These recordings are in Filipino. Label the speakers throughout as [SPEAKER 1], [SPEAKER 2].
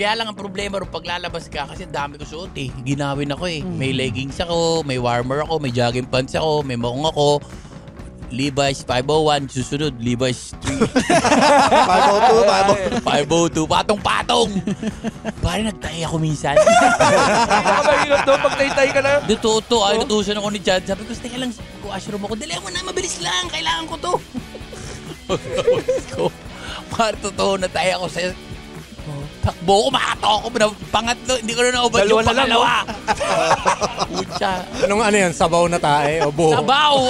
[SPEAKER 1] Kaya lang ang problema rin paglalabas ka kasi dami ko suot eh. Ginawin ako eh. May leggings ako, may warmer ako, may jogging pants ako, may maong ako. Levi's 501, susunod Levi's
[SPEAKER 2] 502,
[SPEAKER 1] 502, patong-patong. Pare nagtahi ako minsan.
[SPEAKER 3] Napakahirap daw pag tay ka na.
[SPEAKER 1] Totoo to, ay natusan ako ni Chad. Sabi ko, teka lang, washroom ako. Dali mo na, mabilis lang. Kailangan ko to. Pare totoo na tayo ako sa... Takbo ko, makato ako. na- Pangatlo, hindi ko na naubad
[SPEAKER 3] Dalawa
[SPEAKER 1] yung
[SPEAKER 3] na
[SPEAKER 1] pangalawa. Pucha.
[SPEAKER 4] Anong ano yan? Sabaw na tae o buho?
[SPEAKER 1] Sabaw!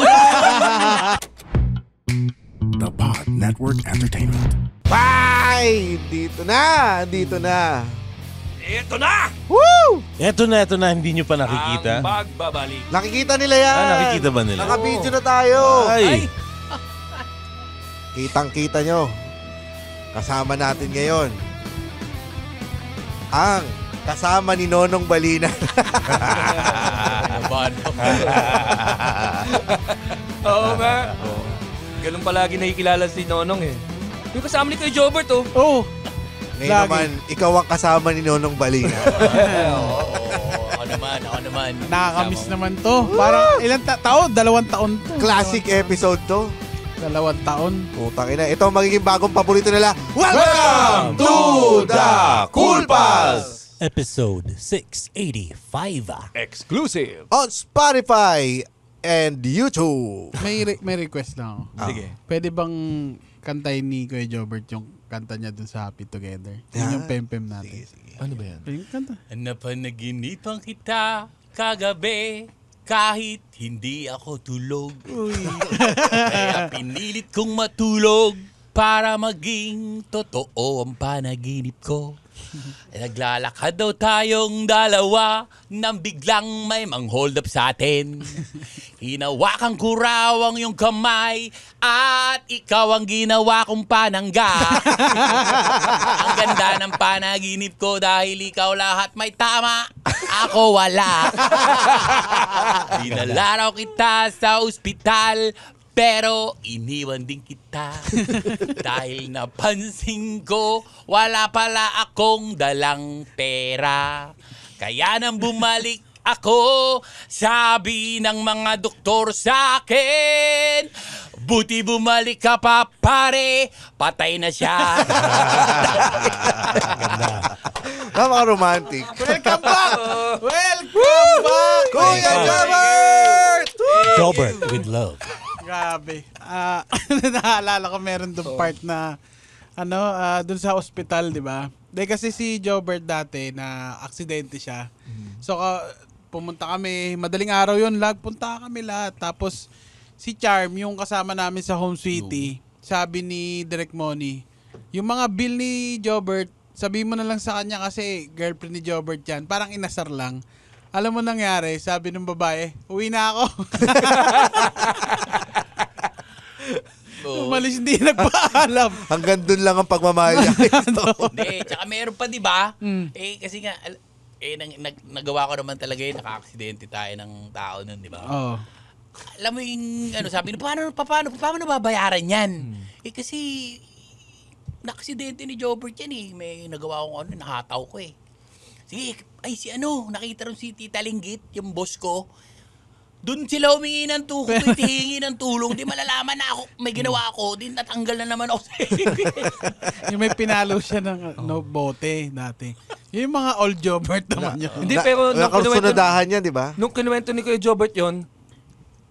[SPEAKER 5] The Pod Network Entertainment.
[SPEAKER 2] Bye! Dito na! Dito na!
[SPEAKER 3] Ito na!
[SPEAKER 2] Woo!
[SPEAKER 6] Eto na, eto na. Hindi nyo pa nakikita.
[SPEAKER 3] Ang pagbabalik.
[SPEAKER 2] Nakikita nila yan!
[SPEAKER 6] Ah, nakikita ba nila?
[SPEAKER 2] Naka-video na tayo!
[SPEAKER 6] Ay!
[SPEAKER 2] Kitang-kita nyo. Kasama natin ngayon. Ang kasama ni Nonong Balina.
[SPEAKER 3] Oo nga. Ganun palagi nakikilala si Nonong eh. Yung kasama ni Kuya Jobert oh.
[SPEAKER 4] Oh,
[SPEAKER 2] Ngayon
[SPEAKER 4] Lagi.
[SPEAKER 2] naman, ikaw ang kasama ni Nonong Balina.
[SPEAKER 1] Oo, ako naman, ako naman.
[SPEAKER 4] nakakamiss naman to. Parang ilang ta- taon? Dalawang taon to.
[SPEAKER 2] Classic episode to.
[SPEAKER 4] Dalawang taon.
[SPEAKER 2] Putang ina. Ito ang magiging bagong paborito nila.
[SPEAKER 6] Welcome to the Cool Pals!
[SPEAKER 7] Episode 685.
[SPEAKER 3] Exclusive.
[SPEAKER 2] On Spotify and YouTube.
[SPEAKER 4] May re- may request lang ako.
[SPEAKER 3] Sige.
[SPEAKER 4] Pwede bang kantayin ni Kuya Jobert yung kanta niya dun sa Happy Together? Yun yung pem-pem natin.
[SPEAKER 3] Ano ba yan?
[SPEAKER 4] Yung kanta.
[SPEAKER 1] Napanaginipan kita kagabi kahit hindi ako tulog. Kaya pinilit kong matulog para maging totoo ang panaginip ko. Naglalakad daw tayong dalawa nang biglang may mang hold up sa atin. Hinawakan ko raw ang iyong kamay at ikaw ang ginawa kong panangga. ang ganda ng panaginip ko dahil ikaw lahat may tama, ako wala. Dinala raw kita sa ospital pero iniwan din kita dahil napansin ko wala pala akong dalang pera. Kaya nang bumalik ako, sabi ng mga doktor sa akin, buti bumalik ka pa pare, patay na siya.
[SPEAKER 2] Napaka-romantic.
[SPEAKER 4] Welcome back! Welcome back!
[SPEAKER 2] Kuya Jobert!
[SPEAKER 7] Jobert with love.
[SPEAKER 4] Grabe. Ah, naalala ko meron doon part na ano, ah, doon sa ospital, 'di ba? Dahil kasi si Jobert dati na aksidente siya. So ka, pumunta kami, madaling araw 'yon, lag punta kami lahat. Tapos si Charm, yung kasama namin sa Home Sweetie, sabi ni Direk Money, yung mga bill ni Jobert, sabi mo na lang sa kanya kasi girlfriend ni Jobert yan. Parang inasar lang. Alam mo nangyari, sabi ng babae, uwi na ako.
[SPEAKER 1] Oo.
[SPEAKER 4] Umalis hindi nagpaalam.
[SPEAKER 2] Hanggang dun lang ang pagmamahal niya. kay Stone.
[SPEAKER 1] Hindi, tsaka meron pa, di ba?
[SPEAKER 4] Mm.
[SPEAKER 1] Eh, kasi nga, al- eh, nang, nag, nagawa ko naman talaga yun, naka-aksidente tayo ng tao nun, di ba?
[SPEAKER 4] Oo.
[SPEAKER 1] Alam mo yung, ano, sabi, paano, paano, paano nababayaran yan?
[SPEAKER 4] Hmm.
[SPEAKER 1] Eh, kasi, nakaksidente ni Jobert yan eh. May nagawa akong ano, nakataw ko eh. Sige, ay si ano, nakita rin si Tita Linggit, yung boss ko. Doon sila humingi ng tulong, hihingi ng tulong. Di malalaman na ako, may ginawa ako. Di natanggal na naman ako.
[SPEAKER 4] Yung may pinalo siya ng no bote dati. Yung mga old Jobert naman yun.
[SPEAKER 3] Hindi, pero nung kinuwento,
[SPEAKER 2] Nakasunadahan yan, di ba?
[SPEAKER 3] nung kinuwento ni Kuya Jobert yon,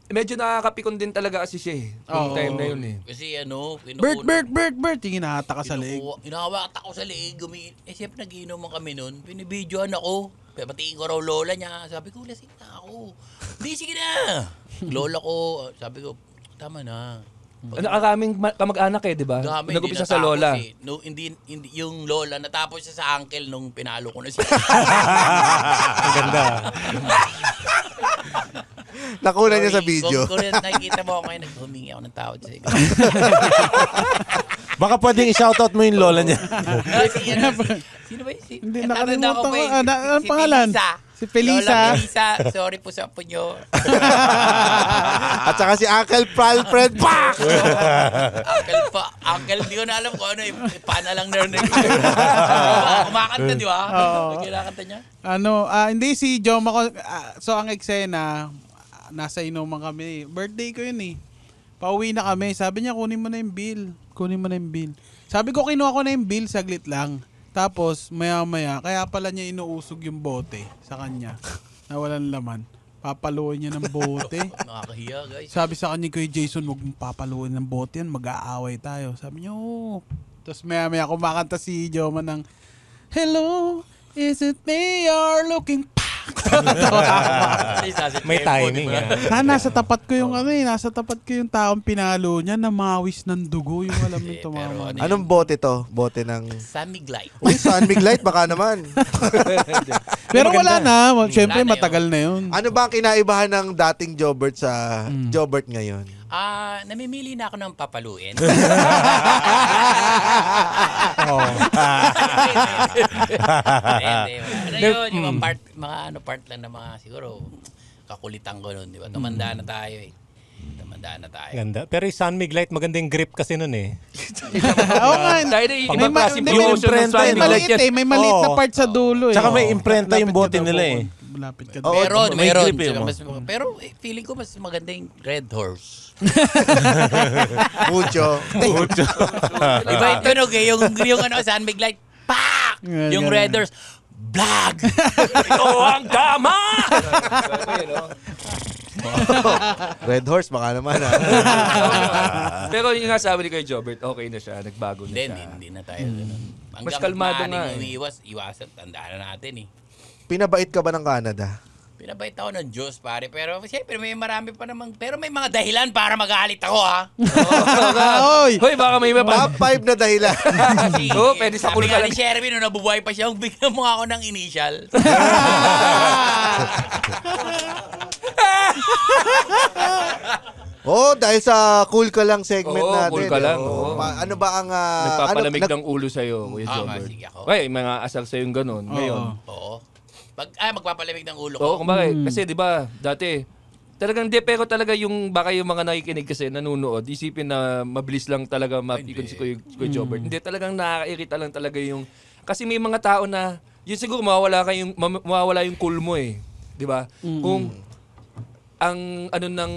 [SPEAKER 3] medyo nakakapikon din talaga kasi siya eh. Yung
[SPEAKER 4] Oo.
[SPEAKER 3] time na yun eh.
[SPEAKER 1] Kasi ano, kinukuha-
[SPEAKER 4] Bert, Bert, Bert, Bert. Yung hinahata ka sa leeg.
[SPEAKER 1] Kinukuha- Hinahawak ako sa leeg. Gumi eh, siyempre nagiinuman kami nun. Pinibidyoan ako. Patiin ko raw lola niya. Sabi ko, lasing na ako. Hindi, sige na. Lola ko, sabi ko, tama na.
[SPEAKER 3] Ano, karaming ma- kamag-anak eh, di ba?
[SPEAKER 1] Dami,
[SPEAKER 3] Nag-upisa sa
[SPEAKER 1] natapos
[SPEAKER 3] lola.
[SPEAKER 1] Eh. No, hindi, hindi, yung lola, natapos siya sa uncle nung pinalo ko na siya.
[SPEAKER 6] Ang ganda.
[SPEAKER 2] Nakuna niya sa
[SPEAKER 1] Sorry,
[SPEAKER 2] video.
[SPEAKER 1] Kung, kung nakikita mo ako ngayon, naghumingi ako ng tawad sa iyo.
[SPEAKER 6] Baka pwedeng i-shoutout mo yung lola niya.
[SPEAKER 1] Si, si- sino ba yun? Si,
[SPEAKER 4] Hindi, nakalimutan
[SPEAKER 1] pa
[SPEAKER 4] ko. Ah, na-
[SPEAKER 1] si
[SPEAKER 4] pangalan?
[SPEAKER 1] Tilisa.
[SPEAKER 4] Si Felisa.
[SPEAKER 1] Lola Felisa, sorry po sa apo nyo.
[SPEAKER 2] At saka si Uncle Alfred. Pak!
[SPEAKER 1] Uncle pa, uncle, di ko na alam kung ano, eh, pana lang narinig. Kumakanta, di ba?
[SPEAKER 4] Oo.
[SPEAKER 1] Kinakanta niya.
[SPEAKER 4] Ano, ah, hindi si Joma ko. ah, so, ang eksena, ah, nasa inuman kami. Birthday ko yun eh. Pauwi na kami. Sabi niya, kunin mo na yung bill. Kunin mo na yung bill. Sabi ko, kinuha ko na yung bill, saglit lang. Tapos, maya-maya, kaya pala niya inuusog yung bote sa kanya. na walang laman. Papaluin niya ng bote.
[SPEAKER 1] Nakakahiya, guys.
[SPEAKER 4] Sabi sa kanya kay Jason, huwag mong papaluin ng bote yan, mag-aaway tayo. Sabi niya, oo. Tapos maya maya kumakanta si Joma ng, Hello, is it me you're looking
[SPEAKER 7] May timing ah.
[SPEAKER 4] Ha, nasa tapat ko yung ano eh, nasa tapat ko yung taong pinalo niya na mawis ng dugo, yung alam mo
[SPEAKER 1] Eh,
[SPEAKER 4] tumama.
[SPEAKER 1] ano
[SPEAKER 2] Anong bote to? Bote ng...
[SPEAKER 1] San Miglay.
[SPEAKER 2] Uy, Sun Mig Light, baka naman.
[SPEAKER 4] Pero wala na,
[SPEAKER 1] Wala na
[SPEAKER 4] matagal na yun.
[SPEAKER 2] Ano ba ang kinaibahan ng dating Jobert sa Jobert ngayon?
[SPEAKER 1] Ah, namimili na ako ng papaluin.
[SPEAKER 7] Oh.
[SPEAKER 1] Hindi, Ano yun, yung mga part, mga ano part lang na mga siguro kakulitan ko nun, di ba? Tumanda na tayo eh. Tumanda na tayo.
[SPEAKER 7] Ganda. Pero yung Sun Mig Light, maganda yung grip kasi nun eh.
[SPEAKER 4] Oo nga,
[SPEAKER 3] Dahil
[SPEAKER 4] May may may eh, may maliit na
[SPEAKER 6] Oo.
[SPEAKER 4] part sa dulo eh.
[SPEAKER 6] Tsaka may
[SPEAKER 4] Oo.
[SPEAKER 6] imprenta yung
[SPEAKER 4] Lapit
[SPEAKER 6] bote
[SPEAKER 4] ka daw
[SPEAKER 6] nila
[SPEAKER 4] po.
[SPEAKER 6] eh.
[SPEAKER 4] Malapit ka daw.
[SPEAKER 1] Meron,
[SPEAKER 6] may
[SPEAKER 1] meron.
[SPEAKER 6] grip eh, oh.
[SPEAKER 1] mas, pero eh, feeling ko mas maganda yung Red Horse.
[SPEAKER 2] Mucho.
[SPEAKER 1] Iba yung tunog eh. Yung, yung ano, San Miglay, pak!
[SPEAKER 4] Yeah,
[SPEAKER 1] Yung. Red Horse, blag!
[SPEAKER 3] Ito ang tama!
[SPEAKER 2] Red Horse, baka naman. ah.
[SPEAKER 3] Pero yung nga sabi ni kay Jobert, okay na siya, nagbago na
[SPEAKER 1] Hindi,
[SPEAKER 3] siya.
[SPEAKER 1] hindi, hindi na tayo. Hanggang
[SPEAKER 3] Mas kalmado nga eh.
[SPEAKER 1] umiiwas, iwasan, tandaan na natin eh.
[SPEAKER 2] Pinabait ka ba ng Canada?
[SPEAKER 1] Pinabait ako ng Diyos, pare. Pero siyempre, may marami pa namang... Pero may mga dahilan para magalit ako, ha?
[SPEAKER 4] Oy!
[SPEAKER 3] Hoy, baka may iba pa.
[SPEAKER 2] Top 5 na dahilan.
[SPEAKER 1] Kasi,
[SPEAKER 3] Oo, pwede sa
[SPEAKER 1] sabi nga
[SPEAKER 3] kulay
[SPEAKER 1] ni Sherwin, nung nabubuhay pa siya, "Huwag bigyan mo ako ng initial.
[SPEAKER 2] oh, dahil sa cool ka lang segment
[SPEAKER 3] Oo,
[SPEAKER 2] natin.
[SPEAKER 3] cool ka lang,
[SPEAKER 2] Oo. Pa- ano ba ang... ah,
[SPEAKER 3] Nagpapalamig
[SPEAKER 2] ano,
[SPEAKER 3] ng ulo sa'yo, Kuya
[SPEAKER 1] Ah, sige ako.
[SPEAKER 3] Ay, mga asal sa'yo yung ganun. Ngayon.
[SPEAKER 1] Oo. Pag, ah, magpapalamig ng ulo ko.
[SPEAKER 3] Oo, kumbaga, kasi 'di ba, dati talagang di pero talaga yung baka yung mga nakikinig kasi nanonood, isipin na mabilis lang talaga mapikon si Kuya, Kuya Jobert. Hindi talagang nakakairita lang talaga yung kasi may mga tao na yun siguro mawawala kayong mam- mawawala yung cool mo eh, 'di ba? Kung ang ano ng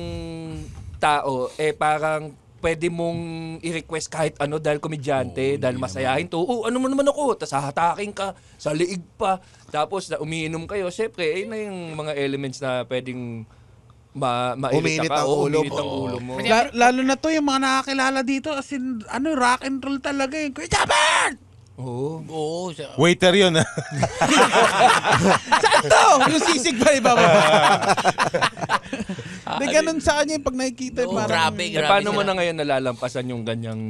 [SPEAKER 3] tao eh parang pwede mong i-request kahit ano dahil komedyante, dahil masayahin to. Oh, ano mo naman ako? Tapos hahatakin ka, sa liig pa. Tapos na umiinom kayo. Siyempre, ayun na yung mga elements na pwedeng ma mairita
[SPEAKER 2] Umiinit
[SPEAKER 3] ka.
[SPEAKER 2] ang
[SPEAKER 3] Oo,
[SPEAKER 2] ulo
[SPEAKER 3] umiinit
[SPEAKER 2] mo.
[SPEAKER 3] ang ulo mo.
[SPEAKER 4] La- lalo na to yung mga nakakilala dito as in, ano, rock and roll talaga eh. Kuya Jabert!
[SPEAKER 3] Oo.
[SPEAKER 1] Oo. Sa,
[SPEAKER 6] Waiter yun ah.
[SPEAKER 4] Saan to? Yung sisig pa iba ba? Hindi ganun sa kanya yung pag nakikita.
[SPEAKER 1] Oo,
[SPEAKER 4] parang,
[SPEAKER 1] grabe,
[SPEAKER 3] Eh,
[SPEAKER 1] grabe.
[SPEAKER 3] paano mo
[SPEAKER 1] sila.
[SPEAKER 3] na ngayon nalalampasan yung ganyang...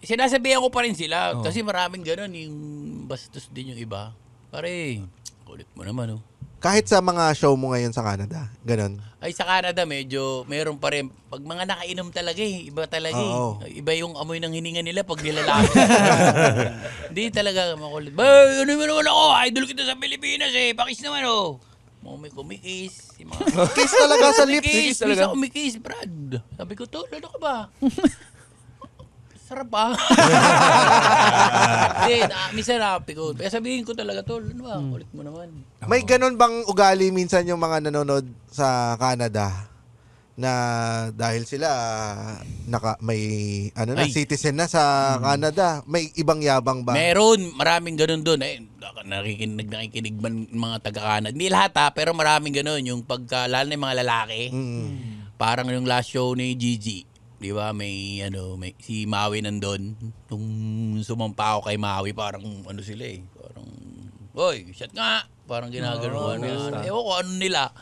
[SPEAKER 1] Sinasabihan ko pa rin sila. Kasi maraming ganun. Yung bastos din yung iba. Pare, kulit mo naman, oh.
[SPEAKER 2] Kahit sa mga show mo ngayon sa Canada, ganun.
[SPEAKER 1] Ay, sa Canada, medyo meron pa rin. Pag mga nakainom talaga eh. Iba talaga
[SPEAKER 2] Oo.
[SPEAKER 1] eh. Iba yung amoy ng hininga nila pag nilalaki. Hindi talaga makulit. Ba, ano mo naman ako? Idol kita sa Pilipinas eh. Pakis naman, oh. Mga may kumikis. Yung mga
[SPEAKER 2] Kiss talaga sa lips.
[SPEAKER 1] kumikis.
[SPEAKER 3] Kiss talaga.
[SPEAKER 1] Bisa kumikis, Brad. Sabi ko, tol, ano ka ba? Sarap ah. Hindi, na, minsan napi ko. Kaya sabihin ko talaga, tol, ano ba? Kulit mo naman.
[SPEAKER 2] May ganun bang ugali minsan yung mga nanonood sa Canada na dahil sila naka may ano na
[SPEAKER 1] Ay.
[SPEAKER 2] citizen na sa Canada, may ibang yabang ba?
[SPEAKER 1] Meron, maraming ganun doon. Eh, nakikinig, nakikinig man mga taga-Canada. Hindi lahat ha, pero maraming ganun. Yung pagka, lalo na yung mga lalaki,
[SPEAKER 2] Mm.
[SPEAKER 1] parang yung last show ni Gigi. Di ba? May, ano, may, si Maui nandun. Nung sumampa ako kay Maui, parang, ano sila eh. Parang, Oy, shot nga. Parang ginagano. ano, ano. Ewan ko, ano nila.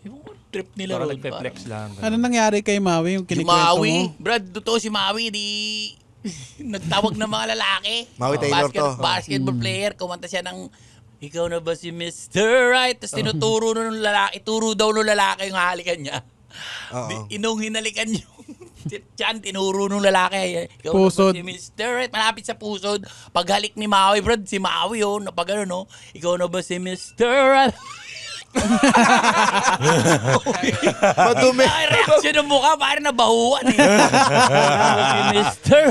[SPEAKER 1] Ewan ko, trip nila
[SPEAKER 3] Parang
[SPEAKER 1] ron.
[SPEAKER 3] nagpe-flex lang.
[SPEAKER 4] Ano nangyari kay Maui yung
[SPEAKER 1] Si
[SPEAKER 4] kinikwento mo?
[SPEAKER 1] Maui, Brad, totoo si Maui, di nagtawag ng mga lalaki.
[SPEAKER 2] Maui Taylor
[SPEAKER 1] Basket-
[SPEAKER 2] to.
[SPEAKER 1] Basketball player, kumanta siya ng ikaw na ba si Mr. Right? Tapos tinuturo nun ng lalaki, ituro daw ng lalaki yung halikan niya.
[SPEAKER 2] Oo.
[SPEAKER 1] Di, inong hinalikan yung Diyan, tinuro nung lalaki. Ikaw
[SPEAKER 4] Pusod.
[SPEAKER 1] na ba si Mr. Right? Malapit sa pusod. Paghalik ni Maui, Brad, si Maui, oh, na pag ano, no? Ikaw na ba si Mr. Right?
[SPEAKER 2] Madumi.
[SPEAKER 1] Ay, reaction ng mukha, parang nabahuan eh. si Mister.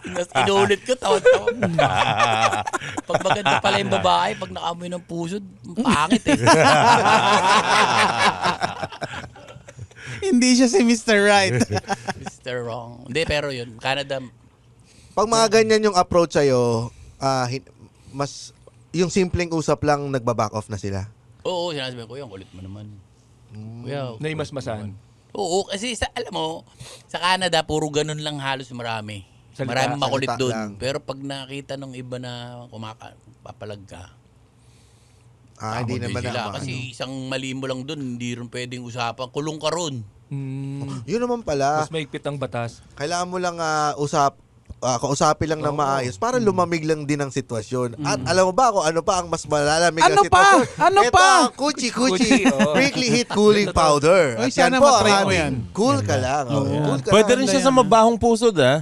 [SPEAKER 1] Tapos inulit ko, tawa-tawa. pag maganda pala yung babae, pag nakamoy ng puso, pangit eh.
[SPEAKER 4] Hindi siya si Mr. Right.
[SPEAKER 1] Mr. Wrong. Hindi, pero yun, Canada,
[SPEAKER 2] Pag mga ganyan yung approach sa'yo, ah, hin- mas, yung simpleng usap lang, nagbaback off na sila.
[SPEAKER 1] oo, sinasabi ko, kuya, ang kulit mo naman. Kuya,
[SPEAKER 3] Naimasmasan.
[SPEAKER 1] Oo, kasi sa, alam mo, sa Canada, puro ganun lang halos marami.
[SPEAKER 3] Salita,
[SPEAKER 1] Maraming makulit
[SPEAKER 2] salita
[SPEAKER 1] doon. Pero pag nakita ng iba na kumaka, papalag ka,
[SPEAKER 2] Ah, hindi naman
[SPEAKER 1] sila.
[SPEAKER 2] na.
[SPEAKER 1] Kasi isang mali mo lang doon, hindi rin pwedeng usapan. Kulong ka ron.
[SPEAKER 3] Hmm.
[SPEAKER 2] Yun naman pala.
[SPEAKER 3] Mas maigpit ang batas.
[SPEAKER 2] Kailangan mo lang ah, usap ah, kausapin lang na maayos para lumamig lang din ang sitwasyon. At alam mo ba kung ano pa ang mas malalamig
[SPEAKER 4] Ano
[SPEAKER 2] ang
[SPEAKER 4] pa?
[SPEAKER 2] sitwasyon?
[SPEAKER 4] Ano
[SPEAKER 2] Ito
[SPEAKER 4] pa?
[SPEAKER 2] ang Kuchi Kuchi
[SPEAKER 3] Kuchi, oo.
[SPEAKER 2] Prickly Heat Cooling Powder.
[SPEAKER 4] Oy,
[SPEAKER 2] At
[SPEAKER 4] sana
[SPEAKER 2] yan po
[SPEAKER 4] matry
[SPEAKER 2] ang
[SPEAKER 4] mo
[SPEAKER 2] ating
[SPEAKER 4] yan.
[SPEAKER 2] Cool ka lang. oh. Cool ka
[SPEAKER 6] Pwede
[SPEAKER 2] lang.
[SPEAKER 6] rin siya sa mabahong pusod, ah.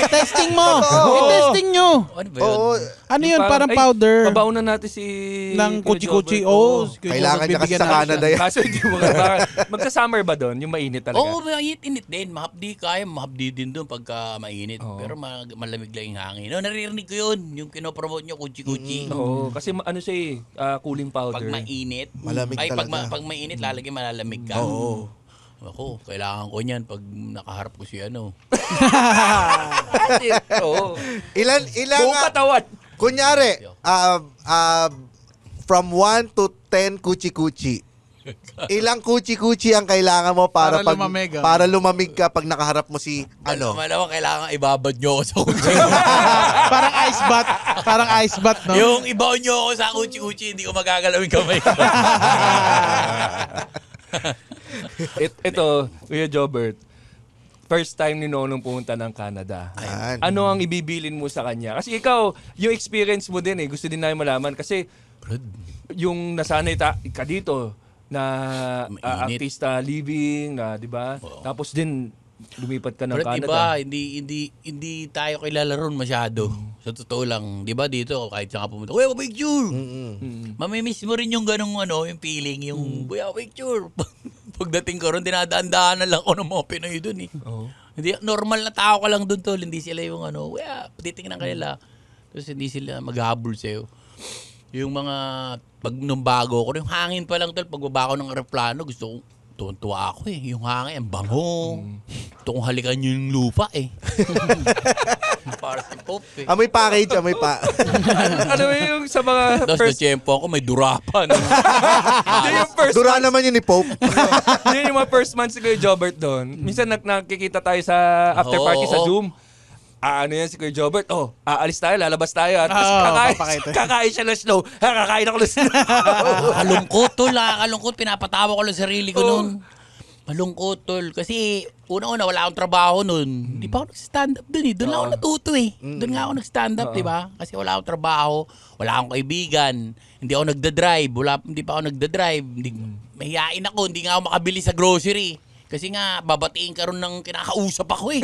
[SPEAKER 4] I-testing mo.
[SPEAKER 2] Totoo.
[SPEAKER 4] I-testing nyo.
[SPEAKER 1] Ano ba yun?
[SPEAKER 2] Oo.
[SPEAKER 4] Ano yun? Parang
[SPEAKER 3] ay,
[SPEAKER 4] powder
[SPEAKER 3] Pabaunan natin si...
[SPEAKER 4] ng
[SPEAKER 3] Kuya
[SPEAKER 4] kuchi-kuchi.
[SPEAKER 3] Jobert.
[SPEAKER 4] Oh,
[SPEAKER 2] Kailangan niya kasi
[SPEAKER 4] bibigyan
[SPEAKER 2] sa
[SPEAKER 4] natin
[SPEAKER 2] Canada yan.
[SPEAKER 3] Kaso hindi mo ka- Magka-summer ba doon? Yung mainit talaga?
[SPEAKER 1] Oo, may init din. Mahapdi kaya, mahapdi din doon pagka mainit.
[SPEAKER 3] Oo.
[SPEAKER 1] Pero ma- malamig lang yung hangin. No, naririnig ko yun. Yung kinopromote nyo, kuchi-kuchi.
[SPEAKER 3] Oo, kasi ma- ano siya eh, ah, cooling powder.
[SPEAKER 1] Pag mainit,
[SPEAKER 2] Malamig
[SPEAKER 1] ay, pag, ma-
[SPEAKER 2] talaga.
[SPEAKER 1] pag mainit, lalagyan malalamig ka.
[SPEAKER 2] Oo.
[SPEAKER 1] Ako, kailangan ko niyan pag nakaharap ko si ano.
[SPEAKER 3] Oo.
[SPEAKER 2] Ilan, ilan
[SPEAKER 3] Buong
[SPEAKER 2] nga,
[SPEAKER 3] katawan.
[SPEAKER 2] kunyari, ah, ah, from 1 to 10 kuchi-kuchi. Ilang kuchi-kuchi ang kailangan mo para,
[SPEAKER 4] Para
[SPEAKER 2] pag,
[SPEAKER 4] lumamig, ah.
[SPEAKER 2] para lumamig ka pag nakaharap mo si ano?
[SPEAKER 1] Malamang kailangan ibabad nyo ako sa kutsi.
[SPEAKER 4] parang ice bath. Parang ice bath, no?
[SPEAKER 1] yung ibaon nyo ako sa kutsi-kutsi, hindi ko magagalawin kamay ko.
[SPEAKER 3] It, ito, Kuya Jobert, first time ni Nonong pumunta ng Canada.
[SPEAKER 2] Ayan.
[SPEAKER 3] Ano ang ibibilin mo sa kanya? Kasi ikaw, yung experience mo din eh, gusto din namin malaman. Kasi yung nasanay ta, ka dito, na
[SPEAKER 1] Mainit.
[SPEAKER 3] artista living, na 'di ba? Tapos din lumipat ka ng
[SPEAKER 1] Pero
[SPEAKER 3] Canada.
[SPEAKER 1] iba, hindi, hindi, hindi tayo kilala ron masyado. Sa totoo lang, di ba dito, kahit saan ka pumunta, Uy, picture!
[SPEAKER 3] Mm.
[SPEAKER 1] Mamimiss mo rin yung ganong ano, yung feeling, yung, Uy, picture! Pagdating ko ron, dinadaan-daan na lang ako ng mga Pinoy dun eh.
[SPEAKER 3] Oo.
[SPEAKER 1] Hindi, normal na tao ka lang dun tol, hindi sila yung ano, Uy, ah, titingnan ka nila. Tapos hindi sila maghahabol sa'yo. Yung mga, pag nung bago ko, yung hangin pa lang tol, pagbaba ko ng aeroplano, gusto ko, tuwan-tuwa ako eh. Yung hangin, ang bango. Gusto kong halikan yung lupa eh. Para si Pope eh.
[SPEAKER 2] Amoy package, amoy pa.
[SPEAKER 3] ano yung sa mga
[SPEAKER 1] Tapos
[SPEAKER 3] first,
[SPEAKER 1] na tiyempo ako, may durapan.
[SPEAKER 3] Hindi, yung first
[SPEAKER 2] Dura naman yun ni Pope.
[SPEAKER 3] Yun yung mga first months si Kuya Jobert doon. Minsan nak nakikita tayo sa after party sa
[SPEAKER 1] oo.
[SPEAKER 3] Zoom. Ah, ano yan si Kuya Jobert? Oh, aalis tayo, lalabas tayo. At tapos
[SPEAKER 4] Oo,
[SPEAKER 3] kakain,
[SPEAKER 4] papakita.
[SPEAKER 3] kakain siya ng slow. Ha, kakain ako ng slow.
[SPEAKER 1] Kalungkot tol, nakakalungkot. Pinapatawa ko lang sarili ko
[SPEAKER 3] Oo.
[SPEAKER 1] noon. Malungkot tol. Kasi una-una wala akong trabaho noon. Hindi pa ako nag-stand up doon eh. Doon lang ako natuto eh. Doon nga ako nag-stand up, di ba? Kasi wala akong trabaho, wala akong kaibigan. Hindi ako nagda-drive, wala hindi pa ako nagda-drive. Hindi, mahihain ako, hindi nga ako makabili sa grocery. Kasi nga, babatiin ka ron ng kinakausap ako eh.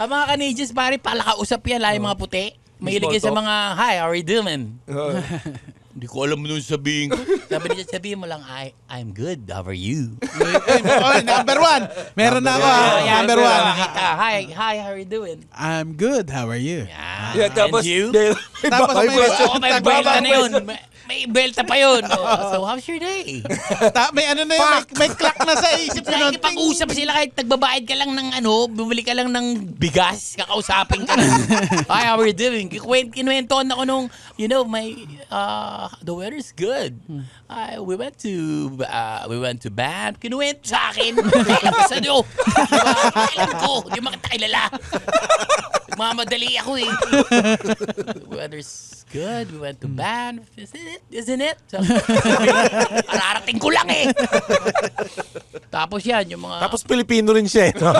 [SPEAKER 1] Ang mga Canadians, pare, palakausap yan, lahat yung mga puti. Mahilig yan sa
[SPEAKER 3] talk.
[SPEAKER 1] mga, hi, how are you doing? Hindi ko alam nung sabihin ko. Sabi niya, sabihin mo lang, I, I'm good. How are you?
[SPEAKER 4] oh, number one. Meron na ako. ah.
[SPEAKER 1] Ayan,
[SPEAKER 4] Number one.
[SPEAKER 1] Makita, hi, hi, how are you doing?
[SPEAKER 4] I'm good. How are you?
[SPEAKER 1] Yeah,
[SPEAKER 3] yeah, tapos,
[SPEAKER 1] and you?
[SPEAKER 4] Tapos may,
[SPEAKER 1] Oo, may
[SPEAKER 4] Tagbaba-
[SPEAKER 1] belta na yun. May, may belta pa yun. Oh, so, how's your day?
[SPEAKER 4] Ta- may ano na yun, may, may clock na sa isip ko.
[SPEAKER 1] Nakikipag-usap sila kahit nagbabayad ka lang ng ano, bumili ka lang ng bigas, kakausapin ka. Hi, how are you doing? Kikwent, kinuwentohan ako nung, you know, my, uh, the weather's good. Uh, we went to, uh, we went to Banff. Kinuwento sa akin. Kailan sa nyo? Diba? Kailan ko? Di mo kita kilala. Mamadali ako eh. The weather's good. We went to Banff. Isn't it? Isn't it? Sabi Ararating ko lang eh. Tapos yan, yung mga...
[SPEAKER 6] Tapos Pilipino rin siya. eh, no?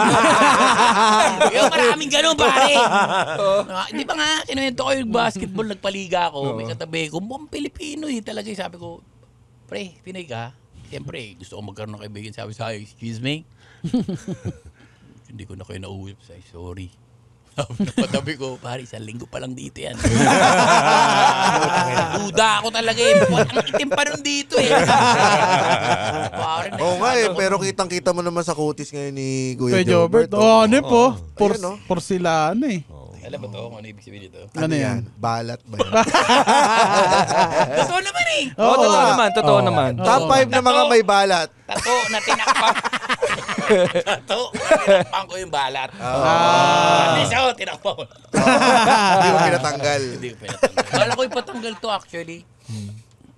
[SPEAKER 1] yung maraming ganun, pare. Ah, Di ba nga, kinuwento ko yung basketball, nagpaliga ako. May katabi ko, mukhang Pilipino eh. Talaga yung sabi ko, pre, Pinoy ka? Siyempre, gusto ko magkaroon ng kaibigan. Sabi sa excuse me? Hindi ko na kayo. Sabi, sorry. Patabi ko, pare, isang linggo pa lang dito yan. Duda ako talaga eh. Ang itim pa rin dito eh. Pare,
[SPEAKER 2] Oo nga eh, pero kitang-kita mo naman sa kutis ngayon ni Kuya,
[SPEAKER 4] Kuya Jobert. Oh, ano po? Por,
[SPEAKER 2] Ayun, oh.
[SPEAKER 4] porcelana eh.
[SPEAKER 1] Alam mo to kung ano ibig sabihin dito?
[SPEAKER 2] Ano,
[SPEAKER 4] Ano
[SPEAKER 2] yan?
[SPEAKER 4] yan?
[SPEAKER 2] Balat ba yan?
[SPEAKER 1] Totoo naman eh.
[SPEAKER 3] Oo, totoo
[SPEAKER 2] nga.
[SPEAKER 3] naman, totoo naman.
[SPEAKER 2] Top 5 na mga may balat.
[SPEAKER 1] Tato na tinakpan. Tato na tinakpan ko yung balat.
[SPEAKER 4] Ah.
[SPEAKER 1] Hindi siya, tinakpan ko.
[SPEAKER 2] Hindi mo pinatanggal.
[SPEAKER 1] Hindi ko pinatanggal. Kala ko ipatanggal to actually.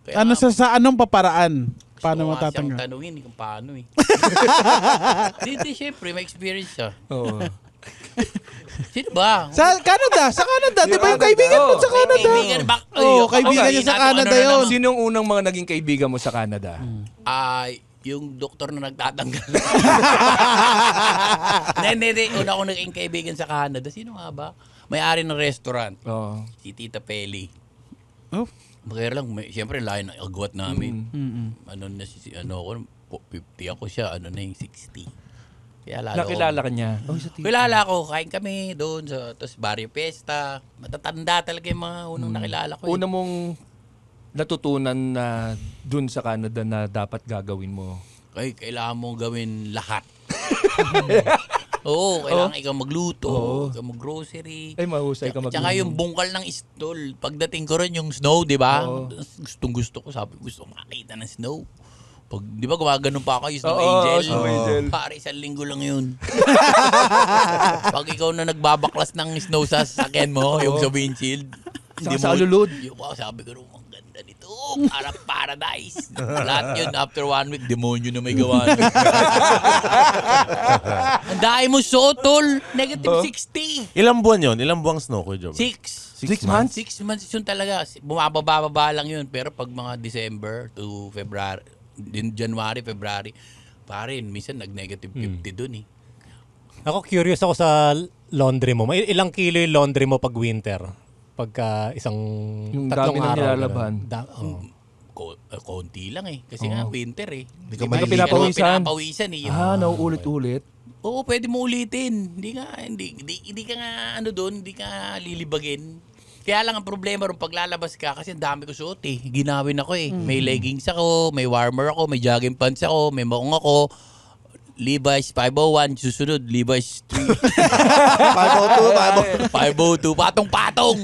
[SPEAKER 1] Kaya
[SPEAKER 4] Ano
[SPEAKER 1] nga,
[SPEAKER 4] sa, sa anong paparaan? Paano
[SPEAKER 1] gusto ko nga siyang
[SPEAKER 4] matatanggal?
[SPEAKER 1] tanungin kung paano eh. Hindi, hindi, syempre, may experience siya.
[SPEAKER 3] Oo.
[SPEAKER 1] Sino ba?
[SPEAKER 4] Sa Canada, sa Canada, di ba yung kaibigan mo sa Canada?
[SPEAKER 1] kaibigan ba?
[SPEAKER 4] Oo,
[SPEAKER 1] Ay,
[SPEAKER 4] kaibigan niya sa Canada
[SPEAKER 1] ano
[SPEAKER 4] yun.
[SPEAKER 3] Sino yung unang mga naging kaibigan mo sa Canada?
[SPEAKER 1] Ay, yung doktor na nagtatanggal. Hindi, hindi, hindi. Una ako naging kaibigan sa Canada. Sino nga ba? May-ari ng restaurant.
[SPEAKER 3] Oo.
[SPEAKER 1] Si Tita Peli.
[SPEAKER 4] Oh.
[SPEAKER 1] Kaya lang, may, siyempre, layo ng agwat namin. Ano na si, ano ako, po- 50 ako siya, ano na yung 60. Kaya lalo
[SPEAKER 3] Nakilala ka niya? Oh, sa TV.
[SPEAKER 1] Kilala ko, kain kami doon sa tapos Barrio Fiesta. Matatanda talaga yung mga unang nakilala ko. eh.
[SPEAKER 3] Una mong natutunan na dun sa Canada na dapat gagawin mo.
[SPEAKER 1] Ay, kailangan mo gawin lahat. Oo, kailangan ikaw magluto,
[SPEAKER 3] Oo.
[SPEAKER 1] ikaw mag-grocery.
[SPEAKER 3] Ay, mahusay ka mag-
[SPEAKER 1] Tsaka yung bungkal ng stall. Pagdating ko rin yung snow, di ba?
[SPEAKER 3] Oo.
[SPEAKER 1] Gustong gusto ko. Sabi ko, gusto ko makita ng snow. Pag, di ba gumagano pa ako snow
[SPEAKER 3] Oo,
[SPEAKER 1] angel?
[SPEAKER 3] snow angel.
[SPEAKER 1] Pare, isang linggo lang yun. Pag ikaw na nagbabaklas ng snow sa sasakyan mo, yung sa windshield.
[SPEAKER 3] Saka sa alulod.
[SPEAKER 1] Yung, wow, sabi ko, ang ganda nito. Para paradise. Lahat yun, after one week, demonyo na may gawa. Ang dahil mo suot, tol. Negative 60.
[SPEAKER 6] Ilang buwan yon? Ilang buwang snow, Kuya Job?
[SPEAKER 1] Six.
[SPEAKER 3] Six months?
[SPEAKER 1] Six months yun talaga. Bumababa lang yun. Pero pag mga December to February, din January, February, pare, minsan nag-negative 50 dun eh.
[SPEAKER 7] Ako curious ako sa laundry mo. May ilang kilo yung laundry mo pag winter? Pagka isang
[SPEAKER 3] Yung
[SPEAKER 7] tatlong
[SPEAKER 3] dami
[SPEAKER 7] araw.
[SPEAKER 3] nilalaban.
[SPEAKER 7] ganun. Da- oh.
[SPEAKER 1] Ko, eh, konti lang eh. Kasi nga, winter eh.
[SPEAKER 2] Hindi ka
[SPEAKER 1] Iba,
[SPEAKER 2] maliligo.
[SPEAKER 3] pinapawisan.
[SPEAKER 1] pinapawisan eh. Yung-
[SPEAKER 3] Ah, nauulit-ulit.
[SPEAKER 1] Oo, pwede mo ulitin. Hindi nga, hindi, hindi, hindi ka nga, ano doon, hindi ka lilibagin. Kaya lang ang problema rin paglalabas ka kasi ang dami ko suot eh. Ginawin ako eh. May leggings ako, may warmer ako, may jogging pants ako, may maong ako. Levi's 501, susunod Levi's 3.
[SPEAKER 2] 502,
[SPEAKER 1] 502, patong-patong.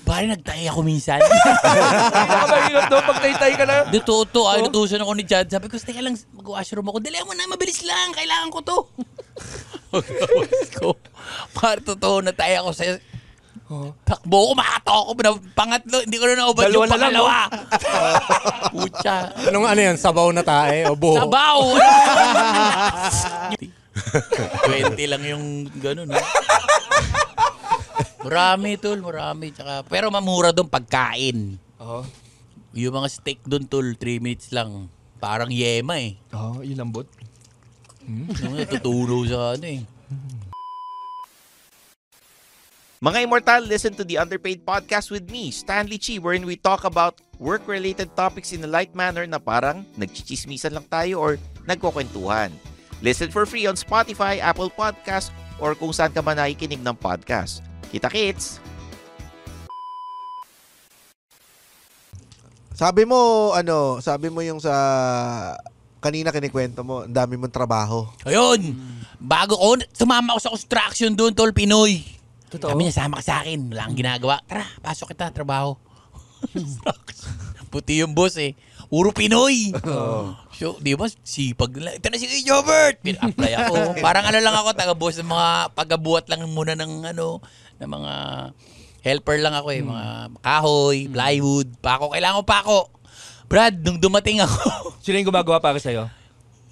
[SPEAKER 1] Pare, nagtahi ako minsan.
[SPEAKER 3] Nakakahirap daw pag tay ka na.
[SPEAKER 1] Dito to, ay natusan ako ni Chad. Sabi ko, teka lang, mag-washroom ako. Dali mo na, mabilis lang. Kailangan ko to. Pagkawas ko, para totoo na tayo ako sa Takbo ko, makato ako. Na- Pangatlo, hindi ko na naubad
[SPEAKER 3] Dalawa
[SPEAKER 1] yung pangalawa. Pucha.
[SPEAKER 7] Anong ano yan? Sabaw na tae o buho?
[SPEAKER 1] Sabaw! 20 lang yung gano'n. No? Marami, tol. Marami. Tsaka, pero mamura doon pagkain.
[SPEAKER 3] Oo.
[SPEAKER 1] Yung mga steak doon, tol, 3 minutes lang. Parang yema eh.
[SPEAKER 3] Oo, yung lambot.
[SPEAKER 1] Yung natutulo sa ano eh.
[SPEAKER 8] Mga Immortal, listen to the Underpaid Podcast with me, Stanley Chi, wherein we talk about work-related topics in a light manner na parang nagchichismisan lang tayo or nagkukwentuhan. Listen for free on Spotify, Apple Podcast, or kung saan ka man nakikinig ng podcast. Kita kits!
[SPEAKER 2] Sabi mo, ano, sabi mo yung sa kanina kinikwento mo, ang dami mong trabaho.
[SPEAKER 1] Ayun! Bago ko, sumama ako sa construction doon, tol, Pinoy.
[SPEAKER 3] Totoo.
[SPEAKER 1] Sabi niya, sama ka sa akin. Wala kang ginagawa. Tara, pasok kita, trabaho. Puti yung boss eh. Puro Pinoy. So, di ba, sipag nila. Ito na si Kuya Jobert. Pin-apply ako. Parang ano lang ako, taga-boss ng mga pagabuhat lang muna ng ano, ng mga helper lang ako eh. Mga kahoy, plywood, pako. Kailangan ko pako. Brad, nung dumating ako,
[SPEAKER 3] Sino yung gumagawa para sa'yo?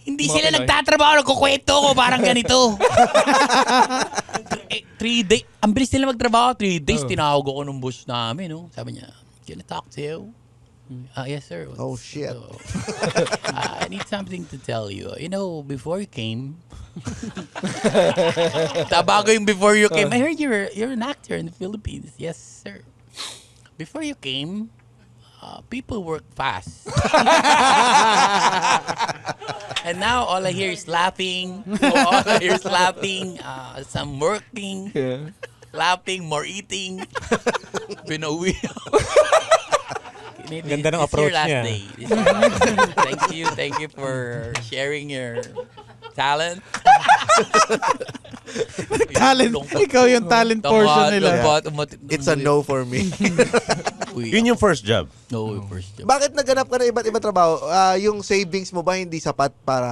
[SPEAKER 1] Hindi
[SPEAKER 3] Mga
[SPEAKER 1] sila
[SPEAKER 3] Pinoy?
[SPEAKER 1] nagtatrabaho, nagkukwento ko, parang ganito. eh, three days, ang bilis nila magtrabaho, three days,
[SPEAKER 3] Oh.
[SPEAKER 1] tinawag ako ng boss namin, no? Sabi niya, can I talk to you? Ah, yes, sir.
[SPEAKER 2] Oh, shit.
[SPEAKER 1] So, I need something to tell you. You know, before you came, Tabago yung before you came. I heard you're you're an actor in the Philippines. Yes, sir. Before you came, uh, people work fast. and now all I hear is laughing. all I hear is laughing. Uh, some working,
[SPEAKER 3] Yeah.
[SPEAKER 1] laughing, more eating. Pinauwi.
[SPEAKER 7] Ganda ng approach
[SPEAKER 1] your last
[SPEAKER 7] niya.
[SPEAKER 1] day. thank you, thank you for sharing your talent.
[SPEAKER 4] Talent. Ikaw yung talent portion nila.
[SPEAKER 2] It's a no for me.
[SPEAKER 6] Yun yung first job.
[SPEAKER 1] No, yung first job.
[SPEAKER 2] Bakit naganap ka ng iba't ibang trabaho? Ah, yung savings mo ba hindi sapat para...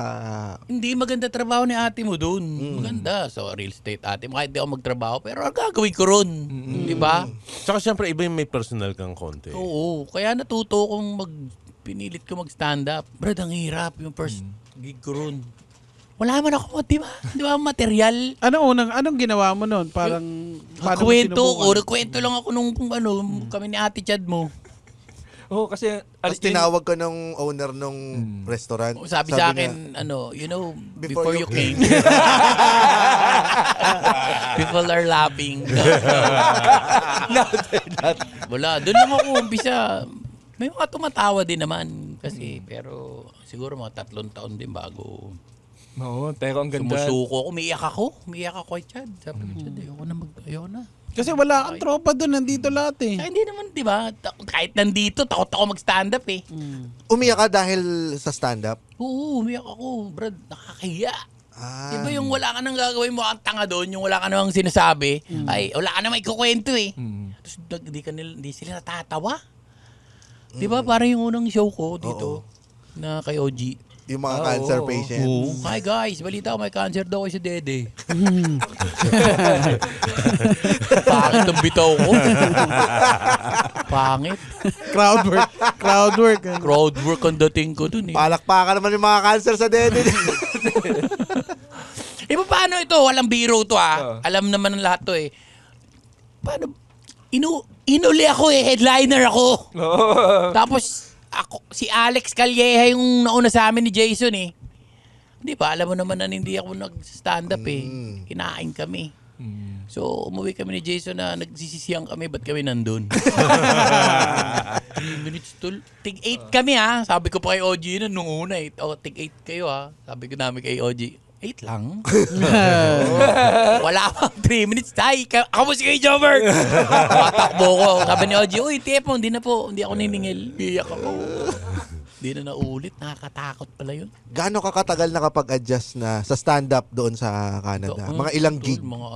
[SPEAKER 1] Hindi maganda trabaho ni ate mo doon.
[SPEAKER 2] Mm.
[SPEAKER 1] Maganda. So, real estate ate mo. Kahit di ako magtrabaho, pero ang gagawin ko ron. Di ba?
[SPEAKER 6] Tsaka syempre, iba yung may personal kang konti.
[SPEAKER 1] Oo. Kaya natuto kong mag... Pinilit ko mag-stand up. Brad, ang hirap yung first gig ko ron. Wala man ako, di ba? Di ba, material.
[SPEAKER 4] Ano unang anong ginawa mo noon? Parang paano
[SPEAKER 1] Kwento ko. Nagkwento lang ako nung kung ano, kami ni ate Chad mo.
[SPEAKER 3] Oo, kasi...
[SPEAKER 2] Tapos
[SPEAKER 3] yun-
[SPEAKER 2] tinawag ko nung owner nung restaurant.
[SPEAKER 1] Sabi, sa
[SPEAKER 2] niya,
[SPEAKER 1] akin, ano, you know,
[SPEAKER 2] Before
[SPEAKER 1] before,
[SPEAKER 2] you
[SPEAKER 1] you came, people are laughing. Wala, doon lang ako umpisa. May mga tumatawa din naman kasi pero siguro mga tatlong taon din bago
[SPEAKER 3] Oo, pero ang ganda.
[SPEAKER 1] sumusuko ako. Umiiyak ako. Umiiyak ako kay Chad. Sabi ko, Chad, ayoko na mag, ayoko na.
[SPEAKER 4] Kasi wala kang tropa doon, nandito lahat eh.
[SPEAKER 1] Kaya hindi naman, di ba? Ta- Kahit nandito, takot ako mag-stand up eh.
[SPEAKER 2] Umiyak ka dahil sa stand-up?
[SPEAKER 1] Oo, umiyak ako. Brad, nakakahiya.
[SPEAKER 2] Ah.
[SPEAKER 1] Di ba yung wala ka nang gagawin mo ang tanga doon, yung wala ka nang sinasabi, ay wala ka nang ikukwento eh. Tapos nag- di, ka nila, di sila natatawa. Di ba parang yung unang show ko dito na kay OG.
[SPEAKER 2] Yung mga
[SPEAKER 3] Ah,
[SPEAKER 2] cancer
[SPEAKER 3] oo.
[SPEAKER 2] patients.
[SPEAKER 1] Hi guys, balita ko may cancer daw kayo si Dede. Pangit ang bitaw ko. Pangit.
[SPEAKER 4] Crowd work. Crowd work.
[SPEAKER 1] Crowd work ang dating ko dun eh.
[SPEAKER 2] Palakpakan naman yung mga cancer sa dede.
[SPEAKER 1] Eh, paano ito? Walang biro to ah.
[SPEAKER 3] Oo.
[SPEAKER 1] Alam naman ng lahat to eh. Paano? Inu inuli ako eh. Headliner ako. Tapos, ako, si Alex Calleja yung nauna sa amin ni Jason eh. Hindi ba? Alam mo naman na hindi ako nag-stand up eh. Kinain kami. So, umuwi kami ni Jason na nagsisisiyang kami. Ba't kami nandun? 10 minutes to... Tig 8 kami ha. Sabi ko pa kay OG nun nung una eh. O, tig 8 kayo ha. Sabi ko namin kay OG. 8 lang? Wala pang 3 minutes. Tay, ka- ako si kay Jobber. Matakbo ko. Sabi ni OG, uy, Tepo, hindi na po. Hindi ako niningil. Biyak ako. Hindi na naulit. Nakakatakot pala yun.
[SPEAKER 2] Gaano ka katagal nakapag-adjust na sa stand-up doon sa Canada?
[SPEAKER 1] Taon,
[SPEAKER 2] Mga ilang gig?
[SPEAKER 1] Mga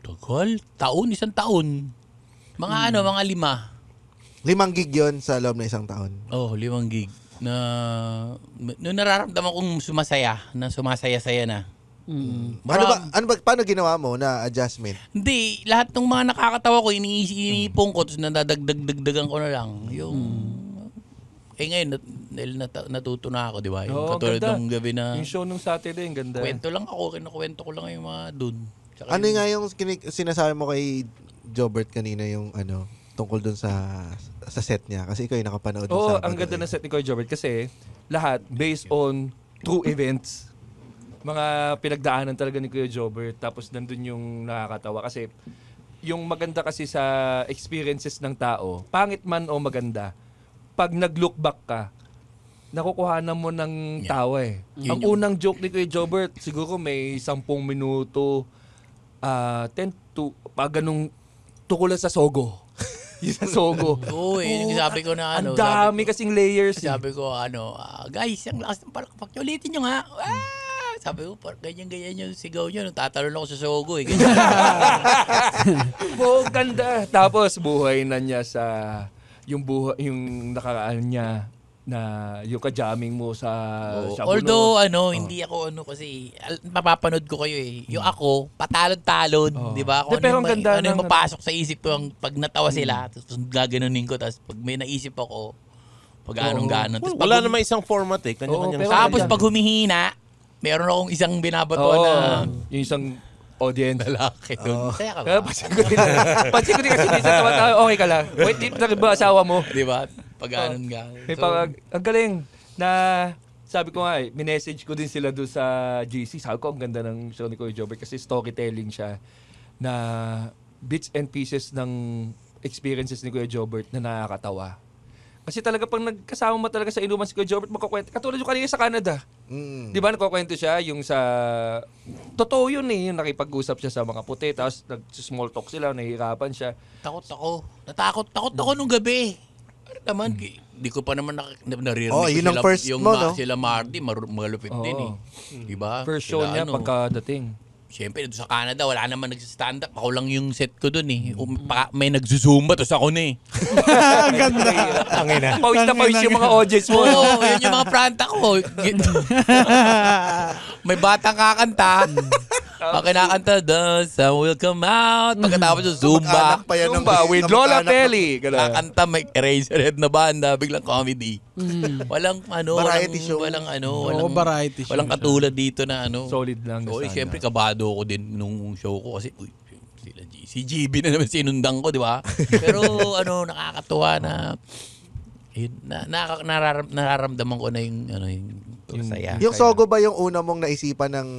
[SPEAKER 1] tagal. Taon, isang taon. Mga
[SPEAKER 2] Hmm.
[SPEAKER 1] ano, mga lima.
[SPEAKER 2] Limang gig yon sa loob ng isang taon.
[SPEAKER 1] Oh, limang gig. Na, nung nararamdaman kong sumasaya, na sumasaya-saya na.
[SPEAKER 2] Ano
[SPEAKER 1] Maram-
[SPEAKER 2] ba, ano ba, paano ginawa mo na adjustment?
[SPEAKER 1] Hindi, lahat ng mga nakakatawa ko, iniipon ko, tapos nadadagdag-dagdagan ko na lang. Yung, eh ngayon, nat, nat- natuto na ako, di ba? Yung
[SPEAKER 3] Oo,
[SPEAKER 1] katulad
[SPEAKER 3] ganda.
[SPEAKER 1] ng gabi na,
[SPEAKER 3] Yung show nung Saturday, ang ganda.
[SPEAKER 1] kwento lang ako, kinukwento ko lang yung mga dun. Tsaka
[SPEAKER 2] Ano
[SPEAKER 1] yung-
[SPEAKER 2] nga yung kinik- sinasabi mo kay Jobert kanina yung ano, tungkol doon sa sa set niya? Kasi ikaw yung nakapanood
[SPEAKER 3] Oo,
[SPEAKER 2] sa
[SPEAKER 3] ang ganda ng set ni Kuya Jobert kasi lahat based on true events. Mga pinagdaanan talaga ni Kuya Jobert. Tapos nandun yung nakakatawa. Kasi yung maganda kasi sa experiences ng tao, pangit man o maganda, pag nag-look back ka, nakukuhanan mo ng tawa eh.
[SPEAKER 1] Yun
[SPEAKER 3] Ang
[SPEAKER 1] yung-
[SPEAKER 3] unang joke ni Kuya Jobert, siguro may 10 minuto, ah 10 to, pag ganung tukulan sa sogo. Yung sa sogo.
[SPEAKER 1] Oo, eh, yung sabi ko na ano.
[SPEAKER 3] Ang dami kasing layers. eh.
[SPEAKER 1] Sabi ko, ano, ah, guys, ang lakas ng palakpak nyo. Ulitin nyo nga. Ah! Sabi ko, par- ganyan-ganyan yung sigaw nyo. Nung tatalon ako sa sogo eh. Ganyan.
[SPEAKER 3] Oo, ganda. Tapos buhay na niya sa yung buhay yung nakaraan niya na yung ka-jamming mo sa
[SPEAKER 1] Oo.
[SPEAKER 3] sa
[SPEAKER 1] Although,
[SPEAKER 3] bulod.
[SPEAKER 1] ano, hindi ako, ano, kasi, al- mapapanood ko kayo eh. Yung ako, patalon-talon,
[SPEAKER 3] Oo.
[SPEAKER 1] di ba? Kung
[SPEAKER 3] pero
[SPEAKER 1] ano,
[SPEAKER 3] ang
[SPEAKER 1] yung,
[SPEAKER 3] ganda
[SPEAKER 1] ano yung
[SPEAKER 3] ng-
[SPEAKER 1] mapasok sa isip ko, ang pag natawa sila, tapos gaganunin ko, tapos pag may naisip ako, pag anong ganon. Tapos,
[SPEAKER 6] Wala naman isang format eh. Kanya-kanyang
[SPEAKER 3] Oo, pero-
[SPEAKER 1] tapos pag humihina, meron akong isang binabato
[SPEAKER 3] Oo,
[SPEAKER 1] na
[SPEAKER 3] yung isang audience.
[SPEAKER 1] lalaki doon. Ka
[SPEAKER 3] Kaya
[SPEAKER 1] ba?
[SPEAKER 3] pansin ko din. pansin ko din kasi minsan tumatawa, okay ka lang. Wait, dito na ba asawa mo?
[SPEAKER 1] Di ba? Pag anon ka.
[SPEAKER 3] May
[SPEAKER 1] So,
[SPEAKER 3] pag, ang galing na sabi ko nga eh, minessage ko din sila doon sa GC. Sabi ko, ang ganda ng show ni Kuya Jobber kasi storytelling siya na bits and pieces ng experiences ni Kuya Jobert na nakakatawa. Kasi talaga pag nagkasama mo talaga sa inuman si Kuya Jobert, magkukwento. Katulad yung kanina sa Canada.
[SPEAKER 2] Mm.
[SPEAKER 3] Di ba nagkukwento siya yung sa... Totoo yun eh, yung nakipag-usap siya sa mga puti, tapos nag-small talk sila, nahihirapan siya.
[SPEAKER 1] Takot ako. Natakot, takot ako nung gabi. Naman, ki- di ko pa naman nak- na- naririnig
[SPEAKER 2] Oh, yun ang
[SPEAKER 1] sila,
[SPEAKER 2] first
[SPEAKER 1] yung
[SPEAKER 2] mo,
[SPEAKER 1] ma-
[SPEAKER 2] no?
[SPEAKER 1] Sila Marty, mar- malupit din eh. Di ba?
[SPEAKER 3] First show
[SPEAKER 1] Sila
[SPEAKER 3] niya
[SPEAKER 1] ano,
[SPEAKER 3] pagkadating.
[SPEAKER 1] Siyempre, doon sa Canada, wala naman nagsa-stand up. Ako lang yung set ko doon eh. Um, pa- may nagsusumba, tapos ako na eh.
[SPEAKER 7] Ang ina.
[SPEAKER 3] Pawis na pawis yung mga audience mo.
[SPEAKER 1] Oo, yun yung mga pranta ko. may batang kakanta. Pag kinakanta, the sun will come out. Pagkatapos yung Zumba.
[SPEAKER 2] Kamag-anak pa yan ng-
[SPEAKER 3] Zumba with Lola
[SPEAKER 2] kamag-anak.
[SPEAKER 3] Pelli. Ganun.
[SPEAKER 1] Kakanta, may Eraserhead na banda, biglang comedy. Walang ano,
[SPEAKER 2] Variety
[SPEAKER 1] walang,
[SPEAKER 2] show.
[SPEAKER 1] walang ano,
[SPEAKER 4] Oo,
[SPEAKER 1] walang,
[SPEAKER 4] variety show.
[SPEAKER 1] walang katulad dito na ano.
[SPEAKER 3] Solid lang.
[SPEAKER 1] So,
[SPEAKER 3] sana.
[SPEAKER 1] siyempre kabado ko din nung show ko kasi uy, sila G. Si GB na naman sinundan ko, di ba? Pero ano, nakakatuwa na yun, na, na, nararam, nararamdaman ko na yung ano yung, saya.
[SPEAKER 2] Yung Sogo ba yung una mong naisipan ng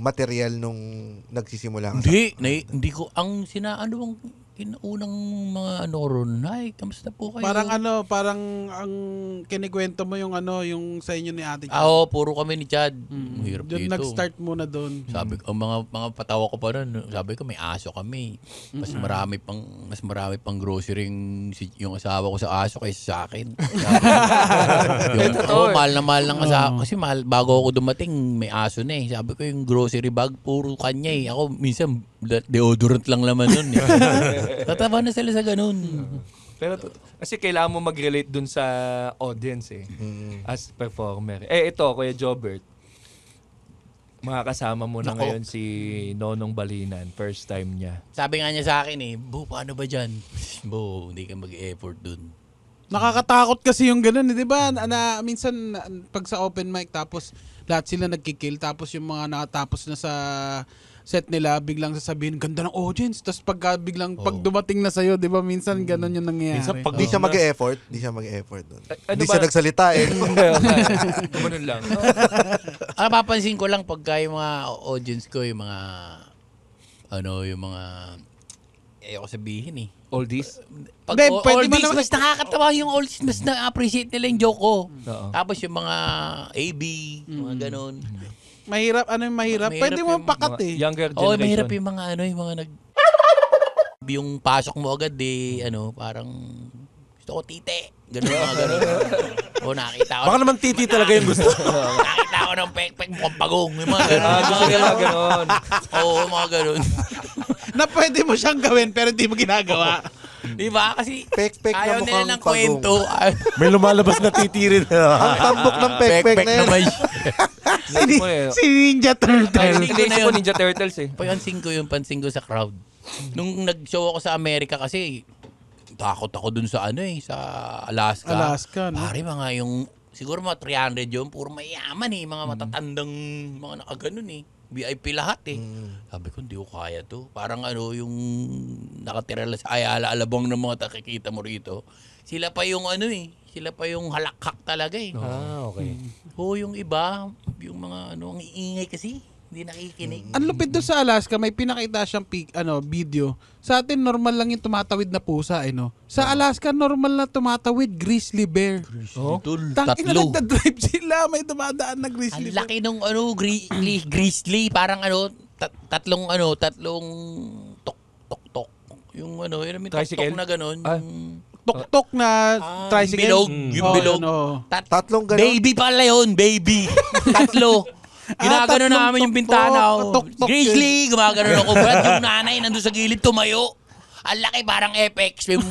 [SPEAKER 2] material nung nagsisimula ka?
[SPEAKER 1] Hindi, na, hindi ko ang sina ano bang unang mga ano ron. Ay, kamusta po kayo?
[SPEAKER 4] Parang ano, parang ang kinikwento mo yung ano, yung sa inyo ni Ate Chad.
[SPEAKER 1] Ah, puro kami ni Chad. Mahirap
[SPEAKER 4] Doon
[SPEAKER 1] dito.
[SPEAKER 4] nag-start muna doon.
[SPEAKER 1] Sabi ko, ang mga mga patawa ko pa noon, sabi ko may aso kami. Mas marami pang mas marami pang grocery yung, si, yung asawa ko sa aso kaysa sa akin. Yung, oh, mahal na mahal ng asawa. Kasi mahal, bago ako dumating, may aso na eh. Sabi ko yung grocery bag, puro kanya eh. Ako minsan, de- deodorant lang naman nun eh. Tatawa na sila sa ganun.
[SPEAKER 3] Pero to- kasi kailangan mo mag-relate dun sa audience eh. As performer. Eh ito, Kuya Jobert. Makakasama mo na
[SPEAKER 1] Nako.
[SPEAKER 3] ngayon si Nonong Balinan. First time niya.
[SPEAKER 1] Sabi nga niya sa akin eh, Bu, paano ba dyan? Bu, hindi ka mag-effort dun.
[SPEAKER 4] Nakakatakot kasi yung ganun, eh, 'di ba? Na, na- minsan na- pag sa open mic tapos lahat sila nagkikill tapos yung mga nakatapos na sa set nila biglang sasabihin ganda ng audience tapos pagka biglang pag dumating na sa'yo 'di ba minsan ganun yung nangyayari
[SPEAKER 6] Minsan pag
[SPEAKER 2] Di siya mag-e-effort. Di siya mag-e-effort doon.
[SPEAKER 3] Ano
[SPEAKER 2] Hindi
[SPEAKER 3] ba-
[SPEAKER 2] siya nagsalita eh.
[SPEAKER 3] Gumanon lang.
[SPEAKER 1] Ang papansin ko lang pagka yung mga audience ko, yung mga, ano, yung mga, ayoko sabihin eh.
[SPEAKER 3] Oldies.
[SPEAKER 1] Pag o-
[SPEAKER 4] pwede mo
[SPEAKER 1] oldies,
[SPEAKER 4] naman-
[SPEAKER 1] mas nakakatawa yung oldies, mas na-appreciate nila yung joke ko.
[SPEAKER 3] Oo.
[SPEAKER 1] Tapos yung mga AB, mga ganun.
[SPEAKER 4] Mahirap ano yung mahirap,
[SPEAKER 1] Mahirap
[SPEAKER 4] pwede mo
[SPEAKER 1] yung
[SPEAKER 4] pakat eh
[SPEAKER 3] Younger
[SPEAKER 1] Oo,
[SPEAKER 3] generation.
[SPEAKER 1] mahirap yung mga ano, yung mga nag... Yung pasok mo agad eh, ano, parang gusto ko tite. Ganun mga ganun. o nakita ko.
[SPEAKER 6] Baka naman titi talaga yung gusto.
[SPEAKER 1] nakita ko ng pek-pek mukhang pagong. Yung mga ganun.
[SPEAKER 3] Ah, gusto nila
[SPEAKER 1] ganun.
[SPEAKER 3] ganon.
[SPEAKER 1] Oo, mga ganun.
[SPEAKER 4] na pwede mo siyang gawin pero hindi mo ginagawa
[SPEAKER 1] Di ba? Kasi
[SPEAKER 2] Pek-pek na
[SPEAKER 1] ayaw nila
[SPEAKER 2] mukhang
[SPEAKER 1] ng
[SPEAKER 2] pagong.
[SPEAKER 1] kwento. Ay,
[SPEAKER 6] May lumalabas na titi rin.
[SPEAKER 2] Ang tambok ng pek-pek
[SPEAKER 1] Pek-pek
[SPEAKER 2] na yan.
[SPEAKER 1] naman.
[SPEAKER 4] si,
[SPEAKER 3] mo eh.
[SPEAKER 4] si Ninja Turtle
[SPEAKER 3] Inisip
[SPEAKER 1] yun.
[SPEAKER 3] ko Ninja Turtles eh.
[SPEAKER 1] Pansin ko yung pansin ko sa crowd. Nung nag-show ako sa Amerika kasi, takot ako dun sa ano eh, sa Alaska.
[SPEAKER 4] Alaska, no?
[SPEAKER 1] Pare, mga yung, siguro mga 300 yun, puro mayaman eh, mga matatandang, mga nakaganon eh. VIP lahat eh. Sabi ko, hindi ko kaya to. Parang ano, yung nakatira lang sa Ayala, Alabang ng mga takikita mo rito. Sila pa yung ano eh, sila pa yung halakhak talaga eh.
[SPEAKER 7] Ah, okay.
[SPEAKER 1] Oo, yung iba, yung mga ano, ang iingay kasi. Hindi nakikinig.
[SPEAKER 4] Ang lupit doon sa Alaska, may pinakita siyang pic, ano, video. Sa atin, normal lang yung tumatawid na pusa, eh, no? Sa Alaska, normal na tumatawid, grizzly bear.
[SPEAKER 1] Oh? Tul,
[SPEAKER 4] Tangina,
[SPEAKER 1] tatlo.
[SPEAKER 4] nagdadrive sila, may dumadaan na
[SPEAKER 1] Ang
[SPEAKER 4] grizzly bear.
[SPEAKER 1] laki nung ano, gri- gri- grizzly, parang ano, tat- tatlong ano, tatlong tok tok tok. Yung ano, yun yung tok
[SPEAKER 3] Tricycle?
[SPEAKER 1] na ganun.
[SPEAKER 3] Ah.
[SPEAKER 1] yung
[SPEAKER 4] Tok-tok na tricycle.
[SPEAKER 1] bilog,
[SPEAKER 4] Mm.
[SPEAKER 1] yung
[SPEAKER 4] Oo,
[SPEAKER 1] bilog.
[SPEAKER 4] yun, oo.
[SPEAKER 1] tat-
[SPEAKER 2] Tatlong ganun.
[SPEAKER 1] baby pala yun, baby. Tatlo. Ginagano
[SPEAKER 4] tatlong
[SPEAKER 1] namin yung bintana. oh. Grizzly, gumagano ako. Brad, yung nanay nandun sa gilid tumayo. Ang laki parang Apex. Yung,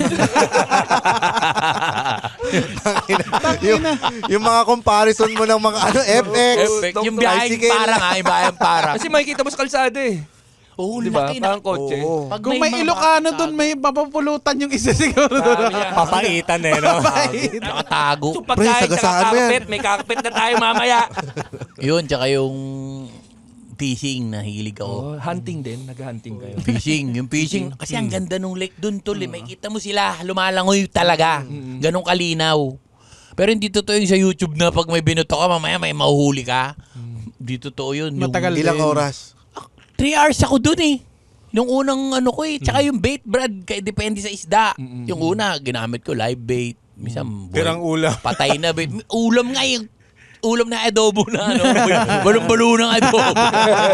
[SPEAKER 2] yung, mga comparison mo ng mga ano, FX.
[SPEAKER 1] Apex. Yung biyaheng
[SPEAKER 2] tricycle.
[SPEAKER 1] para nga, yung biyaheng para.
[SPEAKER 3] Kasi makikita mo sa kalsada eh.
[SPEAKER 1] Oh,
[SPEAKER 3] Di ba?
[SPEAKER 1] laki na.
[SPEAKER 3] Parang kotse.
[SPEAKER 2] Oo.
[SPEAKER 1] Pag
[SPEAKER 4] Kung may
[SPEAKER 1] mga
[SPEAKER 4] Ilocano doon, may papapulutan yung isa siguro doon.
[SPEAKER 7] Papaitan eh, no?
[SPEAKER 1] Nakatago.
[SPEAKER 3] So pagkain
[SPEAKER 2] sagasaan
[SPEAKER 3] tsaka
[SPEAKER 2] mo yan.
[SPEAKER 3] carpet, may carpet na tayo mamaya.
[SPEAKER 1] Yun, tsaka yung fishing, nahilig ako.
[SPEAKER 3] Oh, hunting din, nag-hunting kayo.
[SPEAKER 1] Fishing, yung fishing. Kasi ang ganda nung lake dun, tol. eh. Makikita mo sila, lumalangoy talaga. Ganong kalinaw. Pero hindi totoo yung sa YouTube na pag may binuto ka, mamaya may mahuhuli ka. Hindi totoo yun. Yung
[SPEAKER 4] Matagal
[SPEAKER 2] Ilang
[SPEAKER 4] din.
[SPEAKER 2] oras?
[SPEAKER 1] Three hours ako dun eh. Yung unang ano ko eh. Tsaka yung bait, Brad, kaya depende sa isda. Yung una, ginamit ko live bait. Minsan, buhay-
[SPEAKER 6] Pero ang ulam.
[SPEAKER 1] patay na. be- Ulam nga yung ulam na adobo na ano. Balong-balo ng adobo.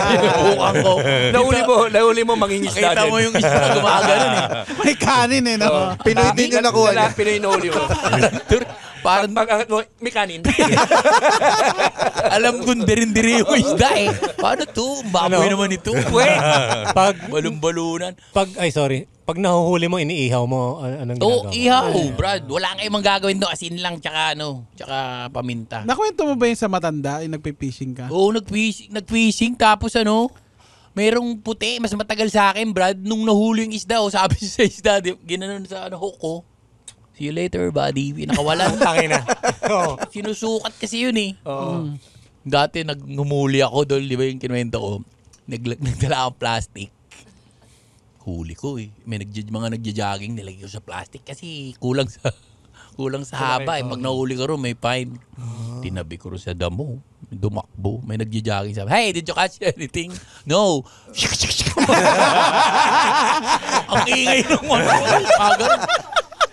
[SPEAKER 1] Sinubukan ko.
[SPEAKER 3] Nahuli mo, nahuli mo mangingisda
[SPEAKER 1] Makita
[SPEAKER 3] din.
[SPEAKER 1] mo yung isda gumaganon eh.
[SPEAKER 4] May kanin eh, no?
[SPEAKER 2] Pinoy din yung nakuha niya.
[SPEAKER 3] Pinoy nahuli mo.
[SPEAKER 1] Parang
[SPEAKER 3] Pag angat mo, may kanin.
[SPEAKER 1] alam kong dirin-diri yung isda eh. Paano to? Baboy naman ito.
[SPEAKER 7] Pag,
[SPEAKER 1] Balong-balunan.
[SPEAKER 7] pag, ay sorry, pag nahuhuli mo, iniihaw mo, an- anong
[SPEAKER 1] Oo,
[SPEAKER 7] ginagawa?
[SPEAKER 1] oh, ihaw, Brad. Wala kang ibang gagawin doon. Asin lang, tsaka ano, tsaka paminta.
[SPEAKER 4] Nakwento mo ba yung sa matanda, yung nagpe-fishing ka?
[SPEAKER 1] Oo, nag-fishing, nag-fishing tapos ano, merong puti, mas matagal sa akin, Brad. Nung nahuli yung isda, oh, sabi sa isda, di, ginanon sa ano, hook ko. See you later, buddy. Pinakawalan.
[SPEAKER 7] Tangin na.
[SPEAKER 1] Sinusukat kasi yun eh.
[SPEAKER 3] Oo.
[SPEAKER 1] Dati nagngumuli ako doon, di ba yung kinuwento ko? Nag, nagdala akong plastic. Huli ko eh. May nagja, mga nagja-jogging, nilagay ko sa plastic kasi kulang sa kulang sa haba eh. Pag nahuli ko ron, may fine. Tinabi ko sa damo. Dumakbo. May nagja-jogging sabi, Hey, did you catch anything? No. Ang ingay ng mga Agan.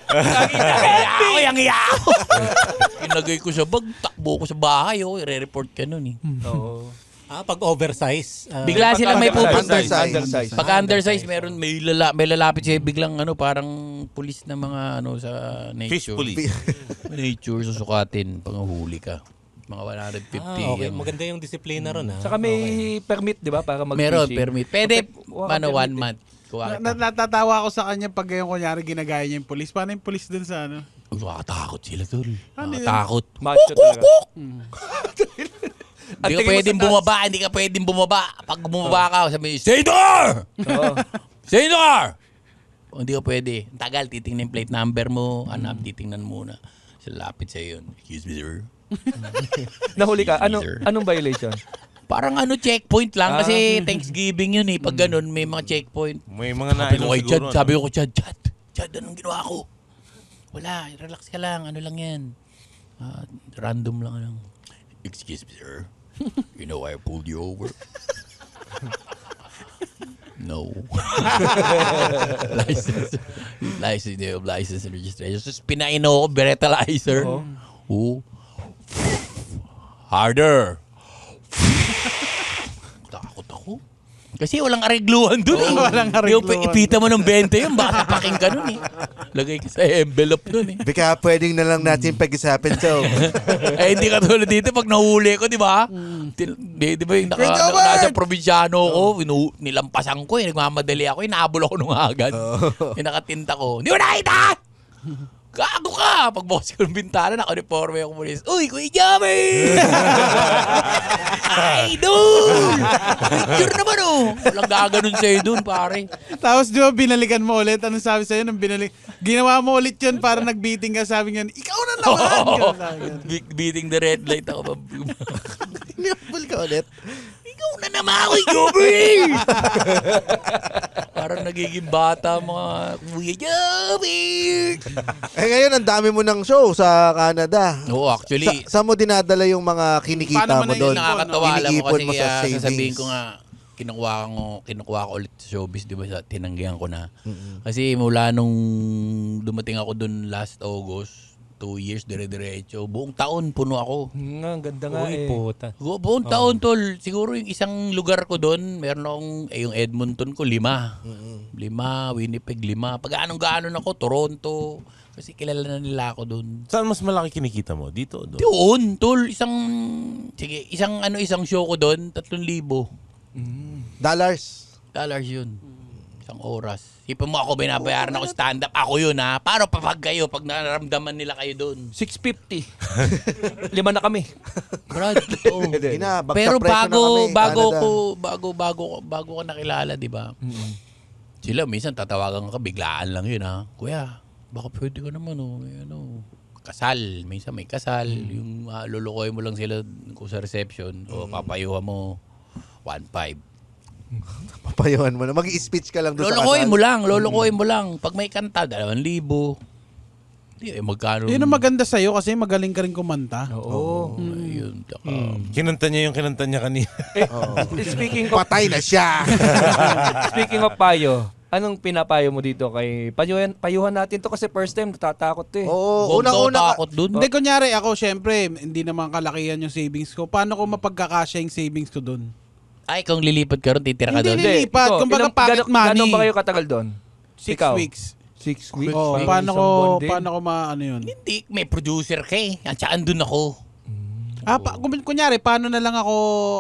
[SPEAKER 1] Ako, yung iya ako. Inagay ko sa bag, takbo ko sa bahay. Oh, i-report ka nun eh.
[SPEAKER 3] Oo.
[SPEAKER 7] Ah, pag oversize. ah,
[SPEAKER 1] Bigla sila may pupunta.
[SPEAKER 2] Undersize.
[SPEAKER 3] Undersize.
[SPEAKER 1] Pag undersize, meron may lala, may lalapit siya biglang ano parang pulis na mga ano sa
[SPEAKER 6] Fish
[SPEAKER 1] nature.
[SPEAKER 6] police.
[SPEAKER 1] nature susukatin pag huli ka. Mga 150.
[SPEAKER 7] ah, okay.
[SPEAKER 1] yung-
[SPEAKER 7] Maganda yung disiplina ron, ah.
[SPEAKER 3] Saka may permit, di ba? Para mag-fishing.
[SPEAKER 1] Meron permit. Pwede
[SPEAKER 3] Wala
[SPEAKER 1] ano one
[SPEAKER 3] eh.
[SPEAKER 1] month. Kuha
[SPEAKER 4] Na,
[SPEAKER 1] ka.
[SPEAKER 4] na- natatawa ako sa kanya pag yung kunyari ginagaya niya yung polis. Paano yung polis dun sa ano?
[SPEAKER 1] Nakakatakot sila tol.
[SPEAKER 4] Ano yun?
[SPEAKER 1] Nakakatakot.
[SPEAKER 3] Macho talaga.
[SPEAKER 1] Hindi ka pwedeng bumaba, hindi ka pwedeng bumaba. Pag bumaba ka, sabi, Stay there!
[SPEAKER 3] Oo.
[SPEAKER 1] Stay there! O, hindi ka pwede. Ang tagal, titingnan yung plate number mo. Hanap, titingnan muna. Sa lapit sa yun. Excuse me, sir.
[SPEAKER 3] Nahuli ka. Ano,
[SPEAKER 1] Sir.
[SPEAKER 3] anong violation?
[SPEAKER 1] Parang ano, checkpoint lang.
[SPEAKER 3] Ah.
[SPEAKER 1] Kasi Thanksgiving yun eh. Pag ganun, may mga checkpoint.
[SPEAKER 6] May mga
[SPEAKER 1] Sabi ko kay Chad,
[SPEAKER 6] siguro. ano?
[SPEAKER 1] sabi ko Chad, Chad, Chad, anong ginawa ko? Wala, relax ka lang. Ano lang yan? Ah, random lang lang. Excuse me, sir. You know I pulled you over? no. license. license, they have license and registration. So, pinaino ko, breathalyzer. Oo. Harder. Takot ako. Kasi walang aregluhan dun eh.
[SPEAKER 4] walang
[SPEAKER 1] Yung
[SPEAKER 4] aregluhan.
[SPEAKER 1] ipita mo ng 20 yun, baka tapaking ka nun eh. Lagay ka sa envelope dun eh.
[SPEAKER 2] Baka pwedeng na lang natin pag-isapin to.
[SPEAKER 1] eh, hindi ka tulad dito pag nahuli ko, di ba? Tin- Di, di ba yung naka, naka,
[SPEAKER 2] Robert!
[SPEAKER 1] nasa probinsyano ko, inu- nilampasan ko eh, nagmamadali ako, inabol ako nung agad. Yung nakatinta ko, di mo nakita! Gago ka! Pagbukas ko ng bintana, naka-uniforme ako pulis. Uy, Kuya Jami! Ay, dude! Picture naman oh! Walang gaganon sa'yo dun, pare.
[SPEAKER 4] Tapos di ba binalikan mo ulit? Anong sabi sa'yo nung binalik? Ginawa mo ulit yun para nag-beating ka. Sabi niya, ikaw na naman! Ganun sabi.
[SPEAKER 1] Be- beating the red light ako.
[SPEAKER 2] Niyapal ka ulit.
[SPEAKER 1] Ikaw na naman ako, Joby! Parang nagiging bata mga Kuya Joby!
[SPEAKER 2] Eh ngayon, ang dami mo ng show sa Canada.
[SPEAKER 1] Oo, actually,
[SPEAKER 2] Sa, saan mo dinadala yung mga kinikita
[SPEAKER 4] Paano mo
[SPEAKER 2] mo doon?
[SPEAKER 4] naiipon,
[SPEAKER 1] nakakatawa alam mo kasi
[SPEAKER 2] mo sa
[SPEAKER 1] kaya
[SPEAKER 2] savings.
[SPEAKER 1] sasabihin ko nga, kinukuha ko, kinukuha ko ulit sa showbiz, di ba, sa tinanggihan ko na. Kasi mula nung dumating ako dun last August, two years, dire-diretso, buong taon puno ako.
[SPEAKER 3] Nga, ang ganda nga
[SPEAKER 7] Uy,
[SPEAKER 3] eh.
[SPEAKER 7] puta.
[SPEAKER 1] Bu- Buong taon, tol. Siguro yung isang lugar ko doon, meron akong, eh, yung Edmonton ko, lima. Lima, Winnipeg, lima. Pag anong ganon ako, Toronto. Kasi kilala na nila ako doon.
[SPEAKER 6] Saan mas malaki kinikita mo? Dito o doon?
[SPEAKER 1] Doon, tol. Isang, sige, isang, ano, isang show ko doon, tatlong libo.
[SPEAKER 2] Dollars.
[SPEAKER 1] Dollars yun. Isang oras. Ipa mo ako, binabayaran ako stand-up. Ako yun, ha? Paano pa pag kayo, pag nararamdaman nila kayo doon?
[SPEAKER 3] 650. Lima na kami.
[SPEAKER 1] Brad, oo.
[SPEAKER 2] Ina, bagsak
[SPEAKER 1] Pero
[SPEAKER 2] presyo na
[SPEAKER 1] bago
[SPEAKER 2] kami,
[SPEAKER 1] bago
[SPEAKER 2] Canada.
[SPEAKER 1] ko bago bago bago ko nakilala, 'di ba? Sila minsan tatawagan ka biglaan lang 'yun ha. Kuya, baka pwede ka naman oh, may ano, kasal, minsan may kasal, yung uh, lulukoy mo lang sila kung sa reception o papayuhan mo 1.5.
[SPEAKER 2] Papayuhan mo na. Mag-i-speech ka lang doon sa kasal.
[SPEAKER 1] mo lang, lulukoy mo lang. Pag may kanta, 2,000. Di, eh, magkano?
[SPEAKER 4] Yun ang maganda sa'yo kasi magaling ka rin kumanta.
[SPEAKER 3] Oo.
[SPEAKER 1] Ayun, taka.
[SPEAKER 6] Kinanta niya yung kinanta niya kanina.
[SPEAKER 3] Speaking of
[SPEAKER 2] Patay na siya.
[SPEAKER 3] speaking of payo, Anong pinapayo mo dito kay payuhan, payuhan natin to kasi first time natatakot to eh.
[SPEAKER 2] Oo,
[SPEAKER 1] Huwag daw
[SPEAKER 2] unang-una,
[SPEAKER 1] takot dun.
[SPEAKER 4] Hindi, kunyari ako, syempre, hindi naman kalakihan yung savings ko. Paano ko mapagkakasya yung savings ko doon?
[SPEAKER 1] Ay, kung lilipad ka ron, titira ka
[SPEAKER 4] Hindi,
[SPEAKER 1] doon.
[SPEAKER 4] li- Lilipat, kumbaga
[SPEAKER 3] ilang-
[SPEAKER 4] pocket
[SPEAKER 3] gano-
[SPEAKER 4] money.
[SPEAKER 3] Gano'n ba kayo katagal doon?
[SPEAKER 4] Six
[SPEAKER 3] Ikaw?
[SPEAKER 4] weeks.
[SPEAKER 3] Six weeks?
[SPEAKER 4] Oh,
[SPEAKER 3] Parang
[SPEAKER 4] paano ko, paano ko maano yun?
[SPEAKER 1] Hindi, may producer ka eh. At saan doon ako?
[SPEAKER 4] Ah, pa, kun- kunyari, paano na lang ako,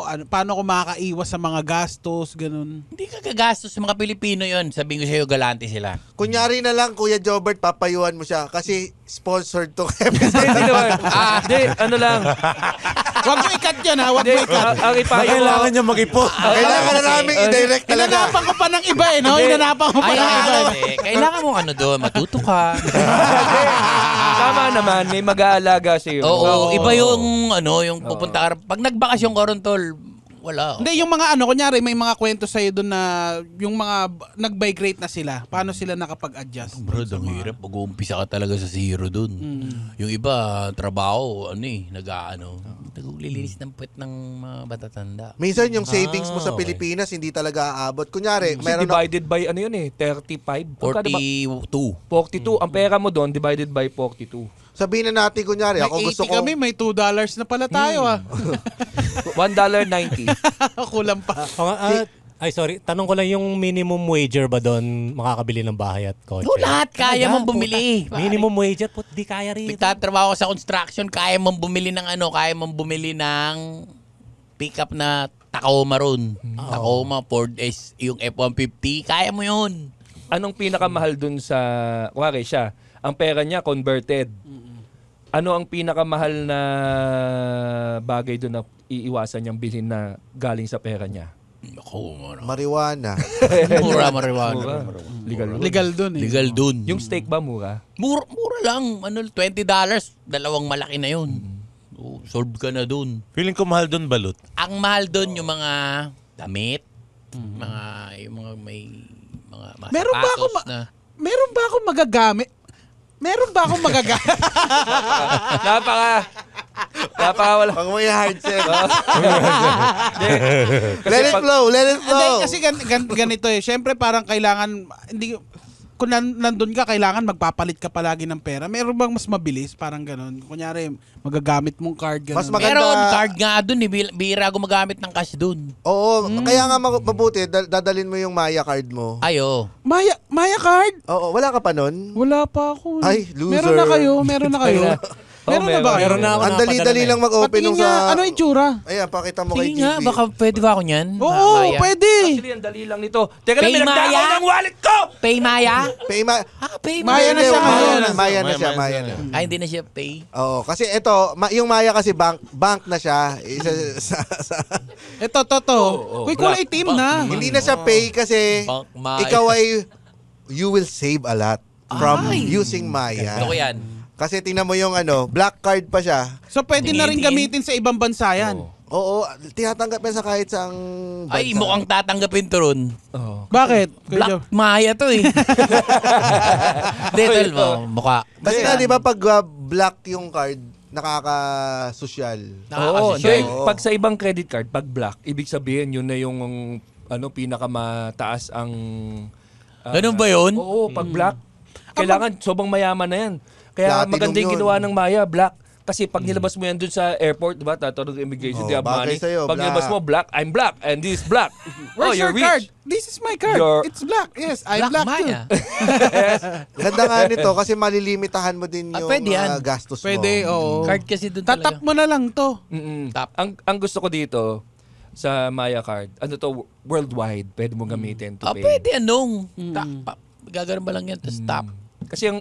[SPEAKER 4] ano, paano ako makakaiwas sa mga gastos, ganun.
[SPEAKER 1] Hindi ka gagastos sa mga Pilipino yon. Sabihin ko sa'yo, galante sila.
[SPEAKER 2] kunyari na lang, Kuya Jobert, papayuhan mo siya kasi sponsored to
[SPEAKER 3] Hindi, hindi naman.
[SPEAKER 4] Ah.
[SPEAKER 3] Hindi, ano lang.
[SPEAKER 4] Huwag mo ikat yan ha, huwag mo ikat.
[SPEAKER 3] ang, ang ipayo ko.
[SPEAKER 6] Kailangan niya mag-ipon.
[SPEAKER 2] Kailangan na namin i-direct talaga.
[SPEAKER 4] Inanapan ko pa ng iba eh, no? Inanapan ko pa ng iba.
[SPEAKER 1] ano,
[SPEAKER 4] eh.
[SPEAKER 1] eh, kailangan mo ano doon, matuto ka.
[SPEAKER 3] Tama naman, may mag-aalaga sa'yo.
[SPEAKER 1] Oo, iba yung ano, yung pupunta ka. Pag nagbakasyon ka ron, tol, wala.
[SPEAKER 4] Hindi, yung mga ano, kunyari, may mga kwento sa'yo doon na yung mga nag-migrate na sila. Paano sila nakapag-adjust?
[SPEAKER 1] Bro, ang hirap. Mag-uumpisa ka talaga sa zero dun.
[SPEAKER 4] Mm.
[SPEAKER 1] Yung iba, trabaho, ano eh, nag-ano. Naglilinis ng puwet ng mga batatanda.
[SPEAKER 2] Minsan yung savings mo
[SPEAKER 1] Ah,
[SPEAKER 2] sa
[SPEAKER 1] okay.
[SPEAKER 2] Pilipinas hindi talaga aabot. Kunyari,
[SPEAKER 3] Kasi
[SPEAKER 2] meron na,
[SPEAKER 3] divided by ano yun eh, 35. Magkano ba?
[SPEAKER 1] 42.
[SPEAKER 3] 42. Ang pera mo doon, divided by 42.
[SPEAKER 2] Sabihin na natin kunyari,
[SPEAKER 4] May
[SPEAKER 2] ako
[SPEAKER 4] 80
[SPEAKER 2] gusto ko
[SPEAKER 4] kami, may 2 dollars na pala tayo ah.
[SPEAKER 3] $1.90.
[SPEAKER 4] Kulang pa.
[SPEAKER 7] O nga, ah, ay, sorry. Tanong ko lang yung minimum wager ba doon makakabili ng bahay at kotse?
[SPEAKER 1] No, lahat kaya
[SPEAKER 7] Talaga,
[SPEAKER 1] mong bumili.
[SPEAKER 7] puta. Minimum wager, put, di kaya rito.
[SPEAKER 1] Nagtatrabaho ka sa construction, kaya mong bumili ng ano, kaya mong bumili ng pickup na Tacoma ron. Tacoma, Ford S, yung F-150, kaya mo yun.
[SPEAKER 3] Anong pinakamahal doon sa, kuwari siya, ang pera niya converted. Ano ang pinakamahal na bagay doon na iiwasan niyang bilhin na galing sa pera niya?
[SPEAKER 1] Ako, ano.
[SPEAKER 2] marijuana.
[SPEAKER 1] Mura, marijuana.
[SPEAKER 3] Mura. Legal.
[SPEAKER 4] Legal dun eh.
[SPEAKER 1] Legal dun.
[SPEAKER 3] Yung steak ba mura?
[SPEAKER 1] Mura, mura lang. Ano, $20. Dalawang malaki na yun. Oh, solve ka na dun.
[SPEAKER 6] Feeling ko mahal doon balot.
[SPEAKER 1] Ang mahal dun yung mga damit, mga, yung mga may, mga, mga
[SPEAKER 4] Meron ba ako
[SPEAKER 1] sapatos
[SPEAKER 4] ma-
[SPEAKER 1] na,
[SPEAKER 4] Meron ba akong magagamit? Meron ba akong magagamit?
[SPEAKER 3] Napaka, napaka wala.
[SPEAKER 2] Pag may hard set.
[SPEAKER 3] Kasi
[SPEAKER 2] let it flow, let it
[SPEAKER 4] Hindi,
[SPEAKER 2] flow.
[SPEAKER 4] kasi gan- gan- ganito eh. Siyempre parang kailangan, hindi, kung nan- nandun ka, kailangan magpapalit ka palagi ng pera. Meron bang mas mabilis? Parang ganun. Kunyari, magagamit mong card, ganun.
[SPEAKER 2] Mas maganda-
[SPEAKER 1] Meron card nga dun eh. Bihira gumagamit ng cash dun.
[SPEAKER 2] Oo, kaya nga mabuti, dal- dadalin mo yung Maya card mo.
[SPEAKER 1] Ayo.
[SPEAKER 4] Maya, Maya card?
[SPEAKER 2] Oo, wala ka pa nun?
[SPEAKER 4] Wala pa ako. eh.
[SPEAKER 2] Ay, loser.
[SPEAKER 4] Meron na kayo, meron na kayo.
[SPEAKER 3] Oo,
[SPEAKER 4] meron na ba kayo?
[SPEAKER 7] Meron na ako
[SPEAKER 2] Ang dali-dali lang
[SPEAKER 7] na
[SPEAKER 2] mag-open nung
[SPEAKER 4] nga,
[SPEAKER 2] sa...
[SPEAKER 4] ano yung tsura?
[SPEAKER 2] Ayan, pakita mo kay
[SPEAKER 1] Sige nga, baka pwede ba ako niyan?
[SPEAKER 4] Oo,
[SPEAKER 1] Maya?
[SPEAKER 4] pwede.
[SPEAKER 3] Actually, ang dali lang nito. Teka lang,
[SPEAKER 1] Pay
[SPEAKER 3] may nagdakaw
[SPEAKER 1] Maya?
[SPEAKER 3] ng wallet ko!
[SPEAKER 1] Pay Maya?
[SPEAKER 2] Pay Ma-
[SPEAKER 1] Ah, pay
[SPEAKER 4] Maya na siya
[SPEAKER 2] Maya
[SPEAKER 4] ngayon.
[SPEAKER 2] na, Maya na
[SPEAKER 6] Maya-
[SPEAKER 2] siya,
[SPEAKER 6] Maya
[SPEAKER 2] Maya
[SPEAKER 6] na.
[SPEAKER 1] Ay, hindi na siya pay.
[SPEAKER 2] Oo, kasi ito, ma- yung Maya kasi bank bank na siya. Isa, sa, sa-
[SPEAKER 4] Ito, to, to. Uy, kulay itim na.
[SPEAKER 2] hindi na siya pay kasi ikaw ay you will save a lot from using Maya.
[SPEAKER 1] Ko yan.
[SPEAKER 2] Kasi tingnan mo yung ano, black card pa siya.
[SPEAKER 4] So, pwede na rin gamitin sa ibang bansa yan.
[SPEAKER 2] Oo, tinatanggap yan sa kahit saang bansa.
[SPEAKER 1] Ay, mukhang tatanggapin to ron.
[SPEAKER 3] Oh.
[SPEAKER 4] Bakit? Kuya
[SPEAKER 1] Black
[SPEAKER 4] Joe?
[SPEAKER 1] Maya to eh. Tol mo. Mukha.
[SPEAKER 2] Kasi nga, di ba, pag uh, black yung card, nakaka-social.
[SPEAKER 3] Oo,
[SPEAKER 1] Nakakasosyo.
[SPEAKER 3] hindi. Pag sa ibang credit card, pag black, ibig sabihin yun na yung ano pinakamataas ang ah,
[SPEAKER 1] Ganun ba yun?
[SPEAKER 3] Oo, pag black. Kailangan sobrang mayaman na yan. Kaya
[SPEAKER 2] Platinum
[SPEAKER 3] maganda yung
[SPEAKER 2] yun.
[SPEAKER 3] ginawa ng Maya, black. Kasi pag nilabas mo yan dun sa airport, di ba? Tatanong ng immigration,
[SPEAKER 2] Oh,
[SPEAKER 3] do you have
[SPEAKER 2] bagay
[SPEAKER 3] money?
[SPEAKER 2] sa'yo,
[SPEAKER 3] pag nilabas
[SPEAKER 2] black.
[SPEAKER 3] mo, black, I'm black, and this is black. oh,
[SPEAKER 4] Where's
[SPEAKER 3] you're
[SPEAKER 4] your card?
[SPEAKER 3] rich.
[SPEAKER 4] This is my card.
[SPEAKER 3] Your-
[SPEAKER 4] It's black. Yes, I'm
[SPEAKER 1] Black
[SPEAKER 4] black, too.
[SPEAKER 1] Maya.
[SPEAKER 2] Ganda nga nito kasi malilimitahan mo din
[SPEAKER 1] Ah,
[SPEAKER 2] yung
[SPEAKER 1] pwede yan.
[SPEAKER 2] uh, gastos
[SPEAKER 4] Pwede,
[SPEAKER 2] mo.
[SPEAKER 4] oo.
[SPEAKER 1] Card kasi dun
[SPEAKER 4] Tatap
[SPEAKER 1] talaga.
[SPEAKER 4] mo na lang to.
[SPEAKER 3] Mm-mm.
[SPEAKER 1] Tap.
[SPEAKER 3] Ang, ang gusto ko dito, sa Maya card, ano to, worldwide, pwede mong gamitin to
[SPEAKER 1] Ah,
[SPEAKER 3] pay.
[SPEAKER 1] pwede anong. Tap. pa- Gagano'n ba lang yan? Tapos tap.
[SPEAKER 3] Kasi ang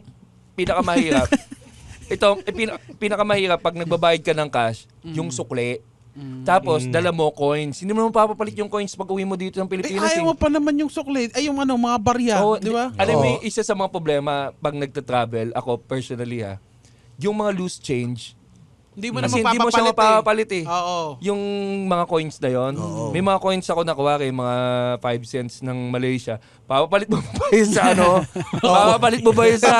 [SPEAKER 3] pinakamahirap, ito, eh, pina, pinakamahirap pag nagbabayad ka ng cash, yung sukle. Tapos, dala mo coins. Hindi mo naman papapalit yung coins pag uwi mo dito ng
[SPEAKER 4] Eh,
[SPEAKER 3] Pilipinas.
[SPEAKER 4] ayaw mo pa naman yung suklit. Ay, yung ano, mga barya.
[SPEAKER 3] Oo,
[SPEAKER 4] di ba?
[SPEAKER 3] Alam mo, yung isa sa mga problema pag nagta-travel, ako personally ha, yung mga loose change,
[SPEAKER 4] Hindi mo na
[SPEAKER 3] kasi hindi mo siya mapapalit eh.
[SPEAKER 4] Oo.
[SPEAKER 3] Yung mga coins na yon, may mga coins ako na kuwari, mga 5 cents ng Malaysia. Papapalit mo ba yun sa ano? Papapalit mo ba yun sa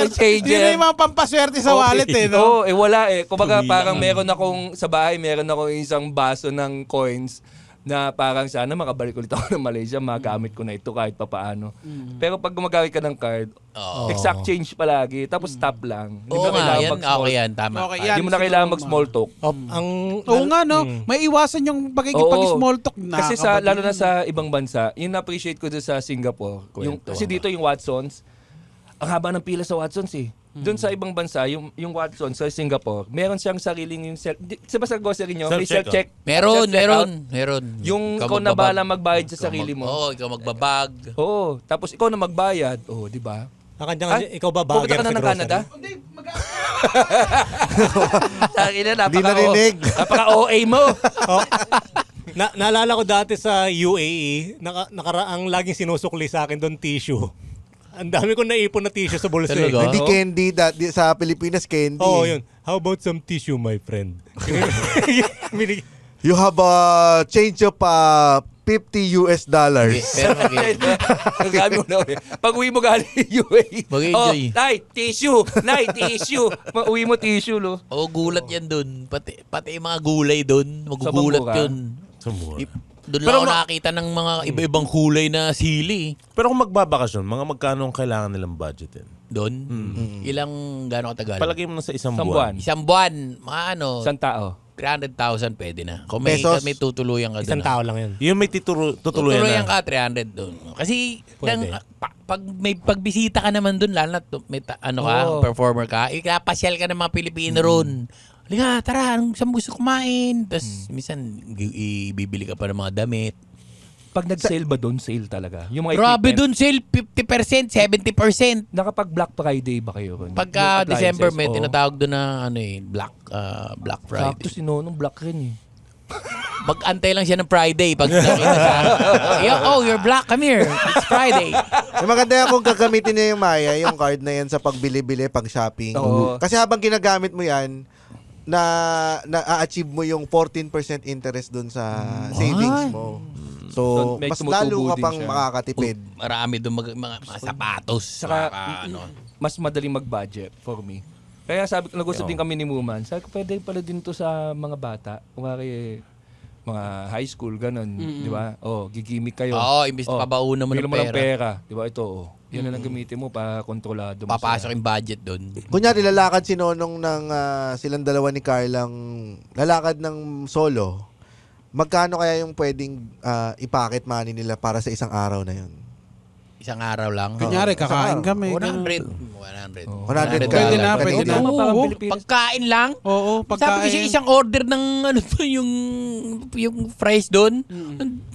[SPEAKER 3] exchange?
[SPEAKER 4] Hindi na yung mga pampaswerte sa wallet eh, no?
[SPEAKER 3] Oo, eh wala eh. Kumbaga parang meron akong sa bahay, meron akong isang baso ng coins na parang sana makabalik ulit ako ng Malaysia, magamit ko na ito kahit papaano. Pero pag gumagamit ka ng card,
[SPEAKER 1] Oo.
[SPEAKER 3] exact change palagi, tapos stop lang. Hindi
[SPEAKER 1] Oo
[SPEAKER 3] mo
[SPEAKER 1] nga,
[SPEAKER 3] kailangan
[SPEAKER 1] yan,
[SPEAKER 3] mag-small-
[SPEAKER 1] okay yan, tama.
[SPEAKER 4] Okay,
[SPEAKER 3] Hindi mo na kailangan mag-small talk.
[SPEAKER 7] Oh, ang
[SPEAKER 4] Oo nga, no?
[SPEAKER 7] Mm.
[SPEAKER 4] May iwasan yung pagiging
[SPEAKER 3] Oo.
[SPEAKER 4] pag-small talk na.
[SPEAKER 3] Kasi sa lalo na sa ibang bansa, yung na-appreciate ko doon sa Singapore, yung kasi dito yung Watsons, ang haba ng pila sa Watsons eh. Doon sa ibang bansa, yung yung Watsons sa Singapore, meron siyang sariling yung self, di, sa ba sa grocery nyo, may self-check.
[SPEAKER 1] Meron,
[SPEAKER 3] Self-checkout.
[SPEAKER 1] meron, meron.
[SPEAKER 3] Yung ikaw na
[SPEAKER 1] magbabag.
[SPEAKER 3] bahala magbayad sa
[SPEAKER 1] Ikaw
[SPEAKER 3] sarili
[SPEAKER 1] mag-
[SPEAKER 3] mo.
[SPEAKER 1] Oo, ikaw magbabag.
[SPEAKER 3] Oo, tapos ikaw na magbayad. Oo, di ba?
[SPEAKER 7] Ang kanya,
[SPEAKER 3] Ay,
[SPEAKER 7] ikaw ba
[SPEAKER 3] Pupunta
[SPEAKER 7] bagger
[SPEAKER 3] ka na
[SPEAKER 7] sa
[SPEAKER 3] ng
[SPEAKER 7] grocery?
[SPEAKER 3] Canada?
[SPEAKER 4] Hindi, mag-
[SPEAKER 3] Tangina, napaka
[SPEAKER 2] Hindi narinig.
[SPEAKER 3] Napaka OA mo.
[SPEAKER 7] Oh. Na naalala ko dati sa UAE, naka, nakaraang laging sinusukli sa akin doon tissue. Ang dami ko naipon na tissue sa bulsa. eh.
[SPEAKER 1] Talaga?
[SPEAKER 2] Hindi
[SPEAKER 3] Oo.
[SPEAKER 2] candy. Da, di- sa Pilipinas, candy.
[SPEAKER 7] Oo,
[SPEAKER 2] eh.
[SPEAKER 7] yun. How about some tissue, my friend?
[SPEAKER 2] You have a change of uh, 50 US dollars.
[SPEAKER 1] Pero mag-
[SPEAKER 3] Ang mo na. Pag uwi mo galing UAE.
[SPEAKER 1] Mag-enjoy.
[SPEAKER 3] Oh, nay, tissue. Nay, tissue. Uwi mo tissue, lo.
[SPEAKER 1] Oo, gulat yan dun. Pati, pati yung mga gulay dun. Magugulat yun.
[SPEAKER 6] Sumura.
[SPEAKER 1] I- Doon
[SPEAKER 6] Pero
[SPEAKER 1] lang ako
[SPEAKER 6] ma-
[SPEAKER 1] nakakita ng mga iba-ibang kulay na sili.
[SPEAKER 6] Pero kung magbabakasyon, mga magkano ang kailangan nilang budgetin?
[SPEAKER 1] Doon. Ilang gano'ng katagal?
[SPEAKER 6] Palagay mo na sa isang
[SPEAKER 3] Isang
[SPEAKER 6] buwan.
[SPEAKER 3] buwan.
[SPEAKER 1] Isang buwan. Mga ano,
[SPEAKER 3] Isang tao.
[SPEAKER 1] 300,000 pwede na. Kung may,
[SPEAKER 2] Pesos?
[SPEAKER 1] may tutuluyan ka doon.
[SPEAKER 7] Isang tao lang yun.
[SPEAKER 6] Yung may tituro, tutuluyan
[SPEAKER 1] Tutuluyan
[SPEAKER 6] na.
[SPEAKER 1] ka, 300 doon. Kasi,
[SPEAKER 7] Pwede.
[SPEAKER 1] lang, pa- pag may pagbisita ka naman doon, lalo na may ta- ano ka,
[SPEAKER 3] Oo.
[SPEAKER 1] performer ka, ikapasyal ka ng mga Pilipino ron. Halika, tara, anong saan gusto kumain? Tapos, minsan, gi- ibibili ka pa ng mga damit.
[SPEAKER 3] Pag nag-sale ba doon, sale talaga? Yung mga
[SPEAKER 1] Grabe
[SPEAKER 3] equipment,
[SPEAKER 1] doon, sale, 50%, 70%.
[SPEAKER 3] Nakapag Black Friday ba kayo? ron?
[SPEAKER 1] Pagka
[SPEAKER 3] appliances,
[SPEAKER 1] December, may
[SPEAKER 3] oo.
[SPEAKER 1] tinatawag doon na, ano eh, Black, ah, Black
[SPEAKER 3] Sakto
[SPEAKER 1] Friday.
[SPEAKER 3] si Nonong Black rin eh.
[SPEAKER 1] Mag-antay lang siya ng Friday pag nakita sa, Yo, oh, you're black, come here. It's Friday.
[SPEAKER 2] Yung maganda yan kung gagamitin niya yung Maya, yung card na yan sa pagbili-bili, pag-shopping.
[SPEAKER 3] Oo.
[SPEAKER 2] Kasi habang ginagamit mo yan, na na-achieve mo yung 14% interest dun sa savings mo. So,
[SPEAKER 3] So, may
[SPEAKER 2] mas
[SPEAKER 3] tumutubo
[SPEAKER 2] lalo ka
[SPEAKER 3] din
[SPEAKER 2] pang
[SPEAKER 3] siya.
[SPEAKER 2] makakatipid.
[SPEAKER 1] Marami doon mag, mga, mga sapatos.
[SPEAKER 3] Saka,
[SPEAKER 1] Saka, ano.
[SPEAKER 3] mas madaling mag-budget for me. Kaya sabi ko, nag-usap din kami ni Muman. Sabi ko, pwede pala din to sa mga bata. Kumari, mga high school, ganun. Di ba? Oh, gigimik kayo.
[SPEAKER 1] Oo, imbis na pabaunan mo ng
[SPEAKER 3] bigyan mo ng
[SPEAKER 1] pera.
[SPEAKER 3] pera. Di ba? Ito, oh. Yan na lang gamitin mo para kontrolado mo.
[SPEAKER 1] Papasok
[SPEAKER 3] sila.
[SPEAKER 1] yung budget doon.
[SPEAKER 2] Kunyari, lalakad si Nonong ng ah, silang dalawa ni Carlang lalakad ng solo. Magkano kaya yung pwedeng ah, i-pocket money nila para sa isang araw na yun?
[SPEAKER 1] Isang araw lang.
[SPEAKER 4] Kunyari, kakain kami.
[SPEAKER 1] 100.
[SPEAKER 4] ganun.
[SPEAKER 1] 100.
[SPEAKER 2] 100
[SPEAKER 4] Pwede na,
[SPEAKER 2] Pwede
[SPEAKER 4] pwede
[SPEAKER 2] na.
[SPEAKER 4] na.
[SPEAKER 3] Oo, parang
[SPEAKER 1] Oo,
[SPEAKER 3] Pilipinas.
[SPEAKER 1] pagkain lang.
[SPEAKER 4] Oo,
[SPEAKER 1] Sabi ko siya,
[SPEAKER 4] pagkain.
[SPEAKER 1] isang order ng ano to, yung, yung fries doon.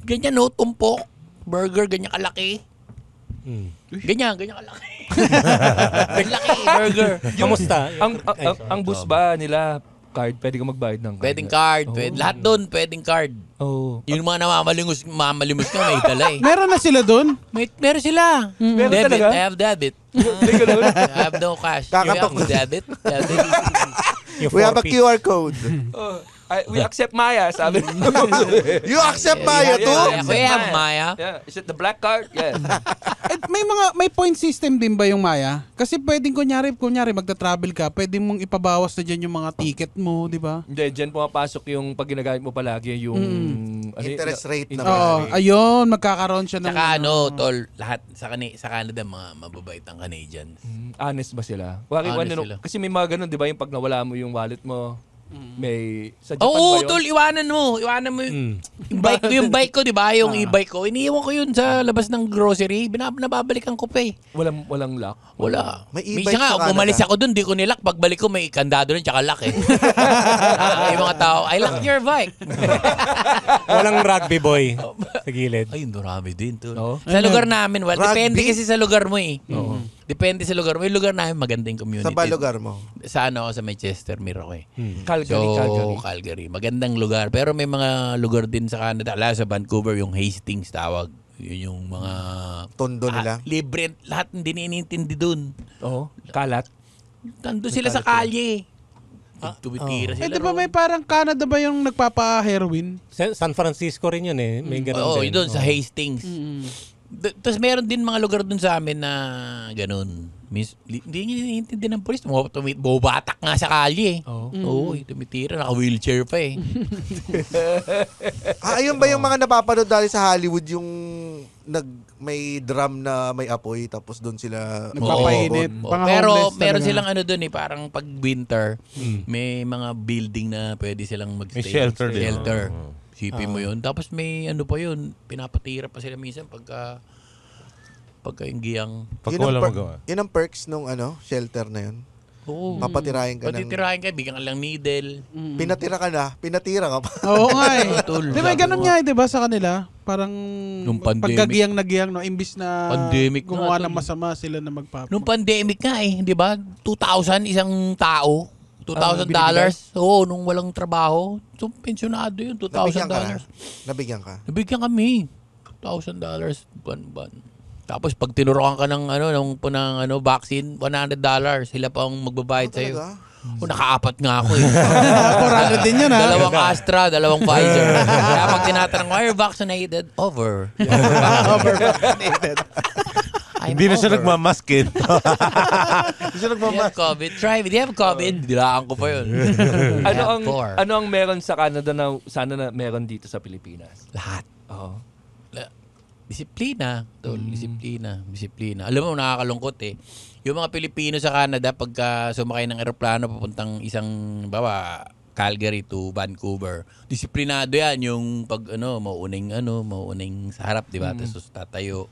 [SPEAKER 1] Ganyan no, tumpok. Burger, ganyan kalaki.
[SPEAKER 7] Hmm.
[SPEAKER 1] Ganyan, ganyan kalaki. Laki, burger.
[SPEAKER 7] Kamusta?
[SPEAKER 3] ang, ang, ang, ang bus ba nila, card, pwede ka magbayad ng card.
[SPEAKER 1] Pwedeng card. Pwede, lahat doon, pwedeng card.
[SPEAKER 3] Oo.
[SPEAKER 1] Yung mga namamalimos, mamamalimos ka, may dala eh.
[SPEAKER 4] Meron na sila doon.
[SPEAKER 1] May, meron sila.
[SPEAKER 3] Meron
[SPEAKER 1] debit,
[SPEAKER 3] talaga?
[SPEAKER 1] I have debit. I have no cash.
[SPEAKER 2] Kakatok.
[SPEAKER 1] You have debit? Debit.
[SPEAKER 2] We have a. QR code.
[SPEAKER 3] Oh, I- we accept Maya, sabi
[SPEAKER 2] you accept Maya
[SPEAKER 1] Yeah,
[SPEAKER 2] too?
[SPEAKER 1] yeah. We have Maya.
[SPEAKER 3] Yeah. Is it the black card? Yeah.
[SPEAKER 4] Eh, may mga may point system din ba yung Maya? Kasi pwedeng kunyari, kunyari magta-travel ka, pwedeng mong ipabawas na diyan yung mga ticket mo, di ba?
[SPEAKER 3] Hindi, dyan pumapasok yung pag ginagamit mo palagi yung... ano yun?
[SPEAKER 2] Interest rate na
[SPEAKER 4] Oo, ayun, magkakaroon siya ng
[SPEAKER 1] Saka ano, tol, lahat sa, kani, sa Canada, mga mababait ang Canadians.
[SPEAKER 3] Mm, Honest ba sila? Wari,
[SPEAKER 1] Honest
[SPEAKER 3] ano,
[SPEAKER 1] sila.
[SPEAKER 3] Kasi may mga ganun, di ba? Yung pag nawala mo yung wallet mo, may... Sa Japan ba
[SPEAKER 1] Oo,
[SPEAKER 3] yun?
[SPEAKER 1] tol, iwanan mo. Iwanan mo yung,
[SPEAKER 7] Mm.
[SPEAKER 1] yung bike ko, yung bike ko, di ba? Yung e-bike ko. Iniiwan ko yun sa labas ng grocery. Binab nababalikan ko pa eh.
[SPEAKER 3] Walang, walang lock.
[SPEAKER 1] Wala.
[SPEAKER 2] May
[SPEAKER 1] Minsan
[SPEAKER 2] e-bike
[SPEAKER 1] nga,
[SPEAKER 2] sa Canada.
[SPEAKER 1] umalis ako dun, di ko nilak. Pagbalik ko, may kandado rin, tsaka lock eh. Ah, yung mga tao, I locked your bike.
[SPEAKER 7] Walang rugby boy sa gilid.
[SPEAKER 1] Ay, marami din, tol.
[SPEAKER 3] Oo.
[SPEAKER 1] Sa lugar namin, well,
[SPEAKER 2] Rugby?
[SPEAKER 1] depende kasi sa lugar mo eh. Depende sa lugar mo. Yung lugar namin, magandang community.
[SPEAKER 2] Sa ba lugar mo?
[SPEAKER 1] Sa ano, sa Manchester, Miro eh.
[SPEAKER 3] Calgary,
[SPEAKER 1] So,
[SPEAKER 3] Calgary.
[SPEAKER 1] Calgary. Magandang lugar. Pero may mga lugar din sa Canada. Lalo sa Vancouver, yung Hastings tawag. Yun yung mga...
[SPEAKER 2] Tondo nila.
[SPEAKER 1] Ah, libre. Lahat hindi niniintindi dun.
[SPEAKER 3] Oo. Kalat.
[SPEAKER 1] Nandun sila sa kalye. Tumitira
[SPEAKER 4] Eh,
[SPEAKER 1] sila.
[SPEAKER 4] di ba may parang Canada ba yung nagpapa-heroin?
[SPEAKER 7] Sa- San Francisco rin yun eh. May ganun
[SPEAKER 1] Oo,
[SPEAKER 7] din.
[SPEAKER 1] doon sa
[SPEAKER 7] Oo.
[SPEAKER 1] Hastings. D- Tapos meron din mga lugar dun sa amin na ganun. Miss, li- hindi niya iniintindi ng polis. Tumo- tumi- Bumabatak nga sa kalye eh.
[SPEAKER 3] Oo.
[SPEAKER 1] Oo, eh, tumitira. Naka-wheelchair pa eh.
[SPEAKER 2] Ah, ayun ba yung mga napapanood dali sa Hollywood yung nag may drum na may apoy tapos doon sila
[SPEAKER 4] Nagpapainit.
[SPEAKER 1] Oo.
[SPEAKER 4] Mga
[SPEAKER 1] Pero
[SPEAKER 4] homeless
[SPEAKER 1] meron silang ano doon eh, parang pag winter, may mga building na pwede silang magstay.
[SPEAKER 6] May shelter din.
[SPEAKER 1] Shelter.
[SPEAKER 6] Oo.
[SPEAKER 1] Sipin mo yun. Tapos may ano pa yun, pinapatira pa sila minsan pagka pagka yung giyang.
[SPEAKER 6] Pag
[SPEAKER 2] yun ang,
[SPEAKER 6] walang
[SPEAKER 2] per-
[SPEAKER 6] magawa.
[SPEAKER 2] yun ang perks nung ano, shelter na yun.
[SPEAKER 1] Oo.
[SPEAKER 2] Papatirahin ka ng...
[SPEAKER 1] Patitirahin ka, bigyan ka lang needle.
[SPEAKER 2] Pinatira ka na, pinatira ka pa.
[SPEAKER 4] Oo nga eh.
[SPEAKER 1] Tol,
[SPEAKER 4] Di ba
[SPEAKER 1] sabi
[SPEAKER 4] ganun nga eh, di ba sa kanila? Parang
[SPEAKER 1] Nung pandemic.
[SPEAKER 4] pagkagiyang na giyang, no? Imbis na
[SPEAKER 1] Pandemic
[SPEAKER 4] gumawa
[SPEAKER 1] tol.
[SPEAKER 4] ng masama sila na magpapa.
[SPEAKER 1] Nung pandemic nga eh, di ba? 2,000 isang tao.
[SPEAKER 4] Ah,
[SPEAKER 1] 2,000 dollars. Oo, nung walang trabaho. So, pensionado yun, 2,000
[SPEAKER 2] Nabigyan ka. Nabigyan ka.
[SPEAKER 1] Nabigyan kami. 2,000 dollars buwan-buwan. Tapos pag tinurukan ka ng ano ng ng ano vaccine, 100 dollars sila pa ang magbabayad sa iyo. O nakaapat nga ako eh.
[SPEAKER 4] 400 din yun ha.
[SPEAKER 1] dalawang Astra, dalawang Pfizer. Kaya pag tinatanong, are you vaccinated? Over.
[SPEAKER 4] Over vaccinated.
[SPEAKER 6] Hindi na siya
[SPEAKER 1] over.
[SPEAKER 6] nagmamaskin.
[SPEAKER 2] Hindi siya
[SPEAKER 1] Do you COVID? Try it. Do you have COVID? Dilaan ko pa yun.
[SPEAKER 3] ano ang
[SPEAKER 1] four.
[SPEAKER 3] ano ang meron sa Canada na sana na meron dito sa Pilipinas?
[SPEAKER 1] Lahat.
[SPEAKER 3] Oo.
[SPEAKER 1] La- Disiplina, tol. Disiplina. Disiplina. Alam mo, nakakalungkot eh. Yung mga Pilipino sa Canada, pagka sumakay ng eroplano papuntang isang, bawa, Calgary to Vancouver, disiplinado yan. Yung pag, ano, mauuning, ano, mauuning sa harap, di ba? Tapos tatayo.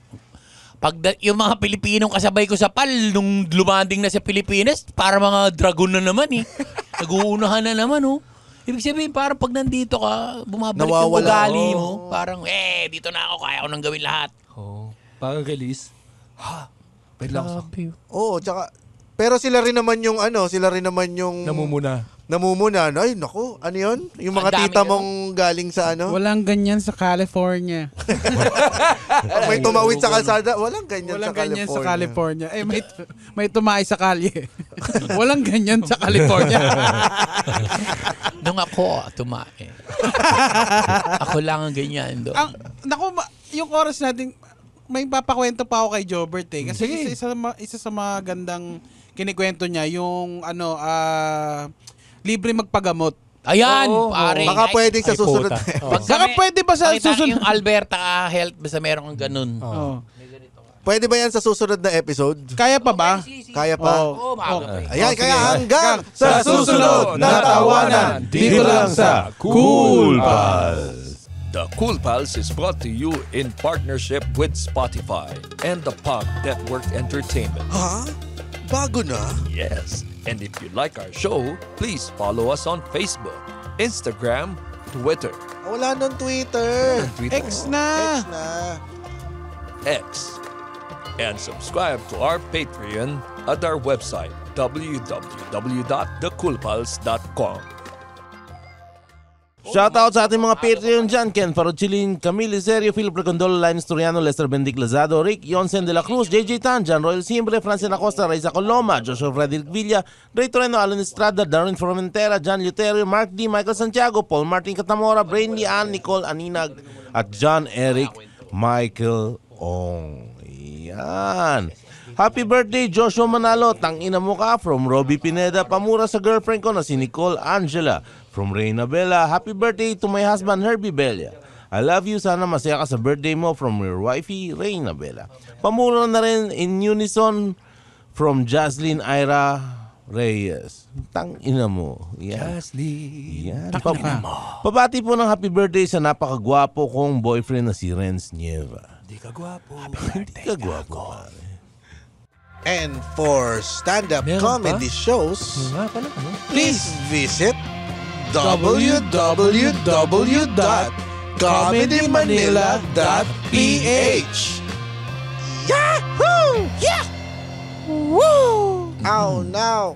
[SPEAKER 1] Pag da- yung mga Pilipinong kasabay ko sa PAL, nung lumanding na sa Pilipinas, para mga dragon na naman eh. Nag-uunahan na naman, oh. Ibig sabihin, parang pag nandito ka, bumabalik yung
[SPEAKER 2] Nawawala,
[SPEAKER 1] ugali
[SPEAKER 2] oo.
[SPEAKER 1] mo. Parang, eh, dito na ako, kaya ko nang gawin lahat.
[SPEAKER 3] Oh. Parang release. Ha? Wait lang.
[SPEAKER 1] Grabe.
[SPEAKER 2] Oo, tsaka... Pero sila rin naman yung ano, sila rin naman yung...
[SPEAKER 3] Namumuna.
[SPEAKER 2] Namumuna. Ay, naku, ano yun? Yung mga
[SPEAKER 1] Ang dami
[SPEAKER 2] tita mong galing sa ano?
[SPEAKER 4] Walang ganyan sa California.
[SPEAKER 2] Pag may tumawid sa kalsada, walang ganyan
[SPEAKER 4] Walang
[SPEAKER 2] sa
[SPEAKER 4] ganyan
[SPEAKER 2] California.
[SPEAKER 4] sa California. Eh, may, may tumay sa kalye. Walang ganyan sa California.
[SPEAKER 1] Nung ako, tumae. ako lang ang ganyan do.
[SPEAKER 4] ang, naku, ma- yung oras natin, may papakwento pa ako kay Jobert eh. Kasi isa, isa, sa ma- isa sa mga gandang kinikwento niya, yung ano, ah, libre magpagamot.
[SPEAKER 1] Ayan,
[SPEAKER 3] Oo,
[SPEAKER 1] pare.
[SPEAKER 2] Baka
[SPEAKER 1] Ay,
[SPEAKER 2] pwedeng sa
[SPEAKER 7] Ay,
[SPEAKER 2] susunod.
[SPEAKER 7] puta. Oh.
[SPEAKER 1] pag kami-
[SPEAKER 4] pwede ba sa
[SPEAKER 1] pakita
[SPEAKER 4] susunod?
[SPEAKER 1] yung Alberta Health, basta meron kang ganun.
[SPEAKER 4] Oh.
[SPEAKER 2] Pwede ba yan sa susunod na episode?
[SPEAKER 4] Kaya pa ba?
[SPEAKER 2] Kaya pa?
[SPEAKER 4] Oo.
[SPEAKER 1] Oo, maaga pa eh.
[SPEAKER 2] Ayan,
[SPEAKER 4] Oh,
[SPEAKER 2] kaya
[SPEAKER 4] sige.
[SPEAKER 2] hanggang
[SPEAKER 4] Sa susunod na tawanan, dito lang sa Cool
[SPEAKER 5] Pals.
[SPEAKER 3] The Cool Pals is brought to you in partnership with Spotify and the Pop Network Entertainment.
[SPEAKER 2] Ha? Bago na?
[SPEAKER 3] Yes. And if you like our show, please follow us on Facebook, Instagram, Twitter,
[SPEAKER 2] Wala nang Twitter.
[SPEAKER 3] Twitter,
[SPEAKER 4] X na.
[SPEAKER 2] X na.
[SPEAKER 3] X. And subscribe to our Patreon at our website, www.thecoolpals.com.
[SPEAKER 6] Shoutout sa ating mga Patreon dyan. Ken Farochilin, Camille Serio, Philip Recondolo, Linus Toriano, Lester Bendic Lazado, Rick Yonsen de la Cruz, JJ Tan, John Royal Simbre, Francine Acosta, Raiza Coloma, Joshua Frederick Villa, Ray Toreno, Alan Estrada, Darren Formentera, John Luterio, Mark D, Michael Santiago, Paul Martin Catamora, Brainly Ann, Nicole Aninag, at John Eric Michael Ong. Yan. Happy birthday Joshua Manalo, tangina mo ka from Robbie Pineda, pamura sa girlfriend ko na si Nicole Angela. From Reyna Bella, happy birthday to my husband Herbie Bella. I love you, sana masaya ka sa birthday mo from your wifey Reyna Bella. Pamura na rin in unison from Jaslyn Ira Reyes. Tangina mo. Yan. Yan. Pa- Pabati po ng happy birthday sa napakagwapo kong boyfriend na si Renz Nieva. Hindi ka gwapo. Hindi ka gwapo.
[SPEAKER 2] And for stand-up
[SPEAKER 3] Meron
[SPEAKER 2] comedy shows,
[SPEAKER 3] Nga pala, ano?
[SPEAKER 2] please visit www.comedymanila.ph Yahoo! Yeah! Woo! Ow, now!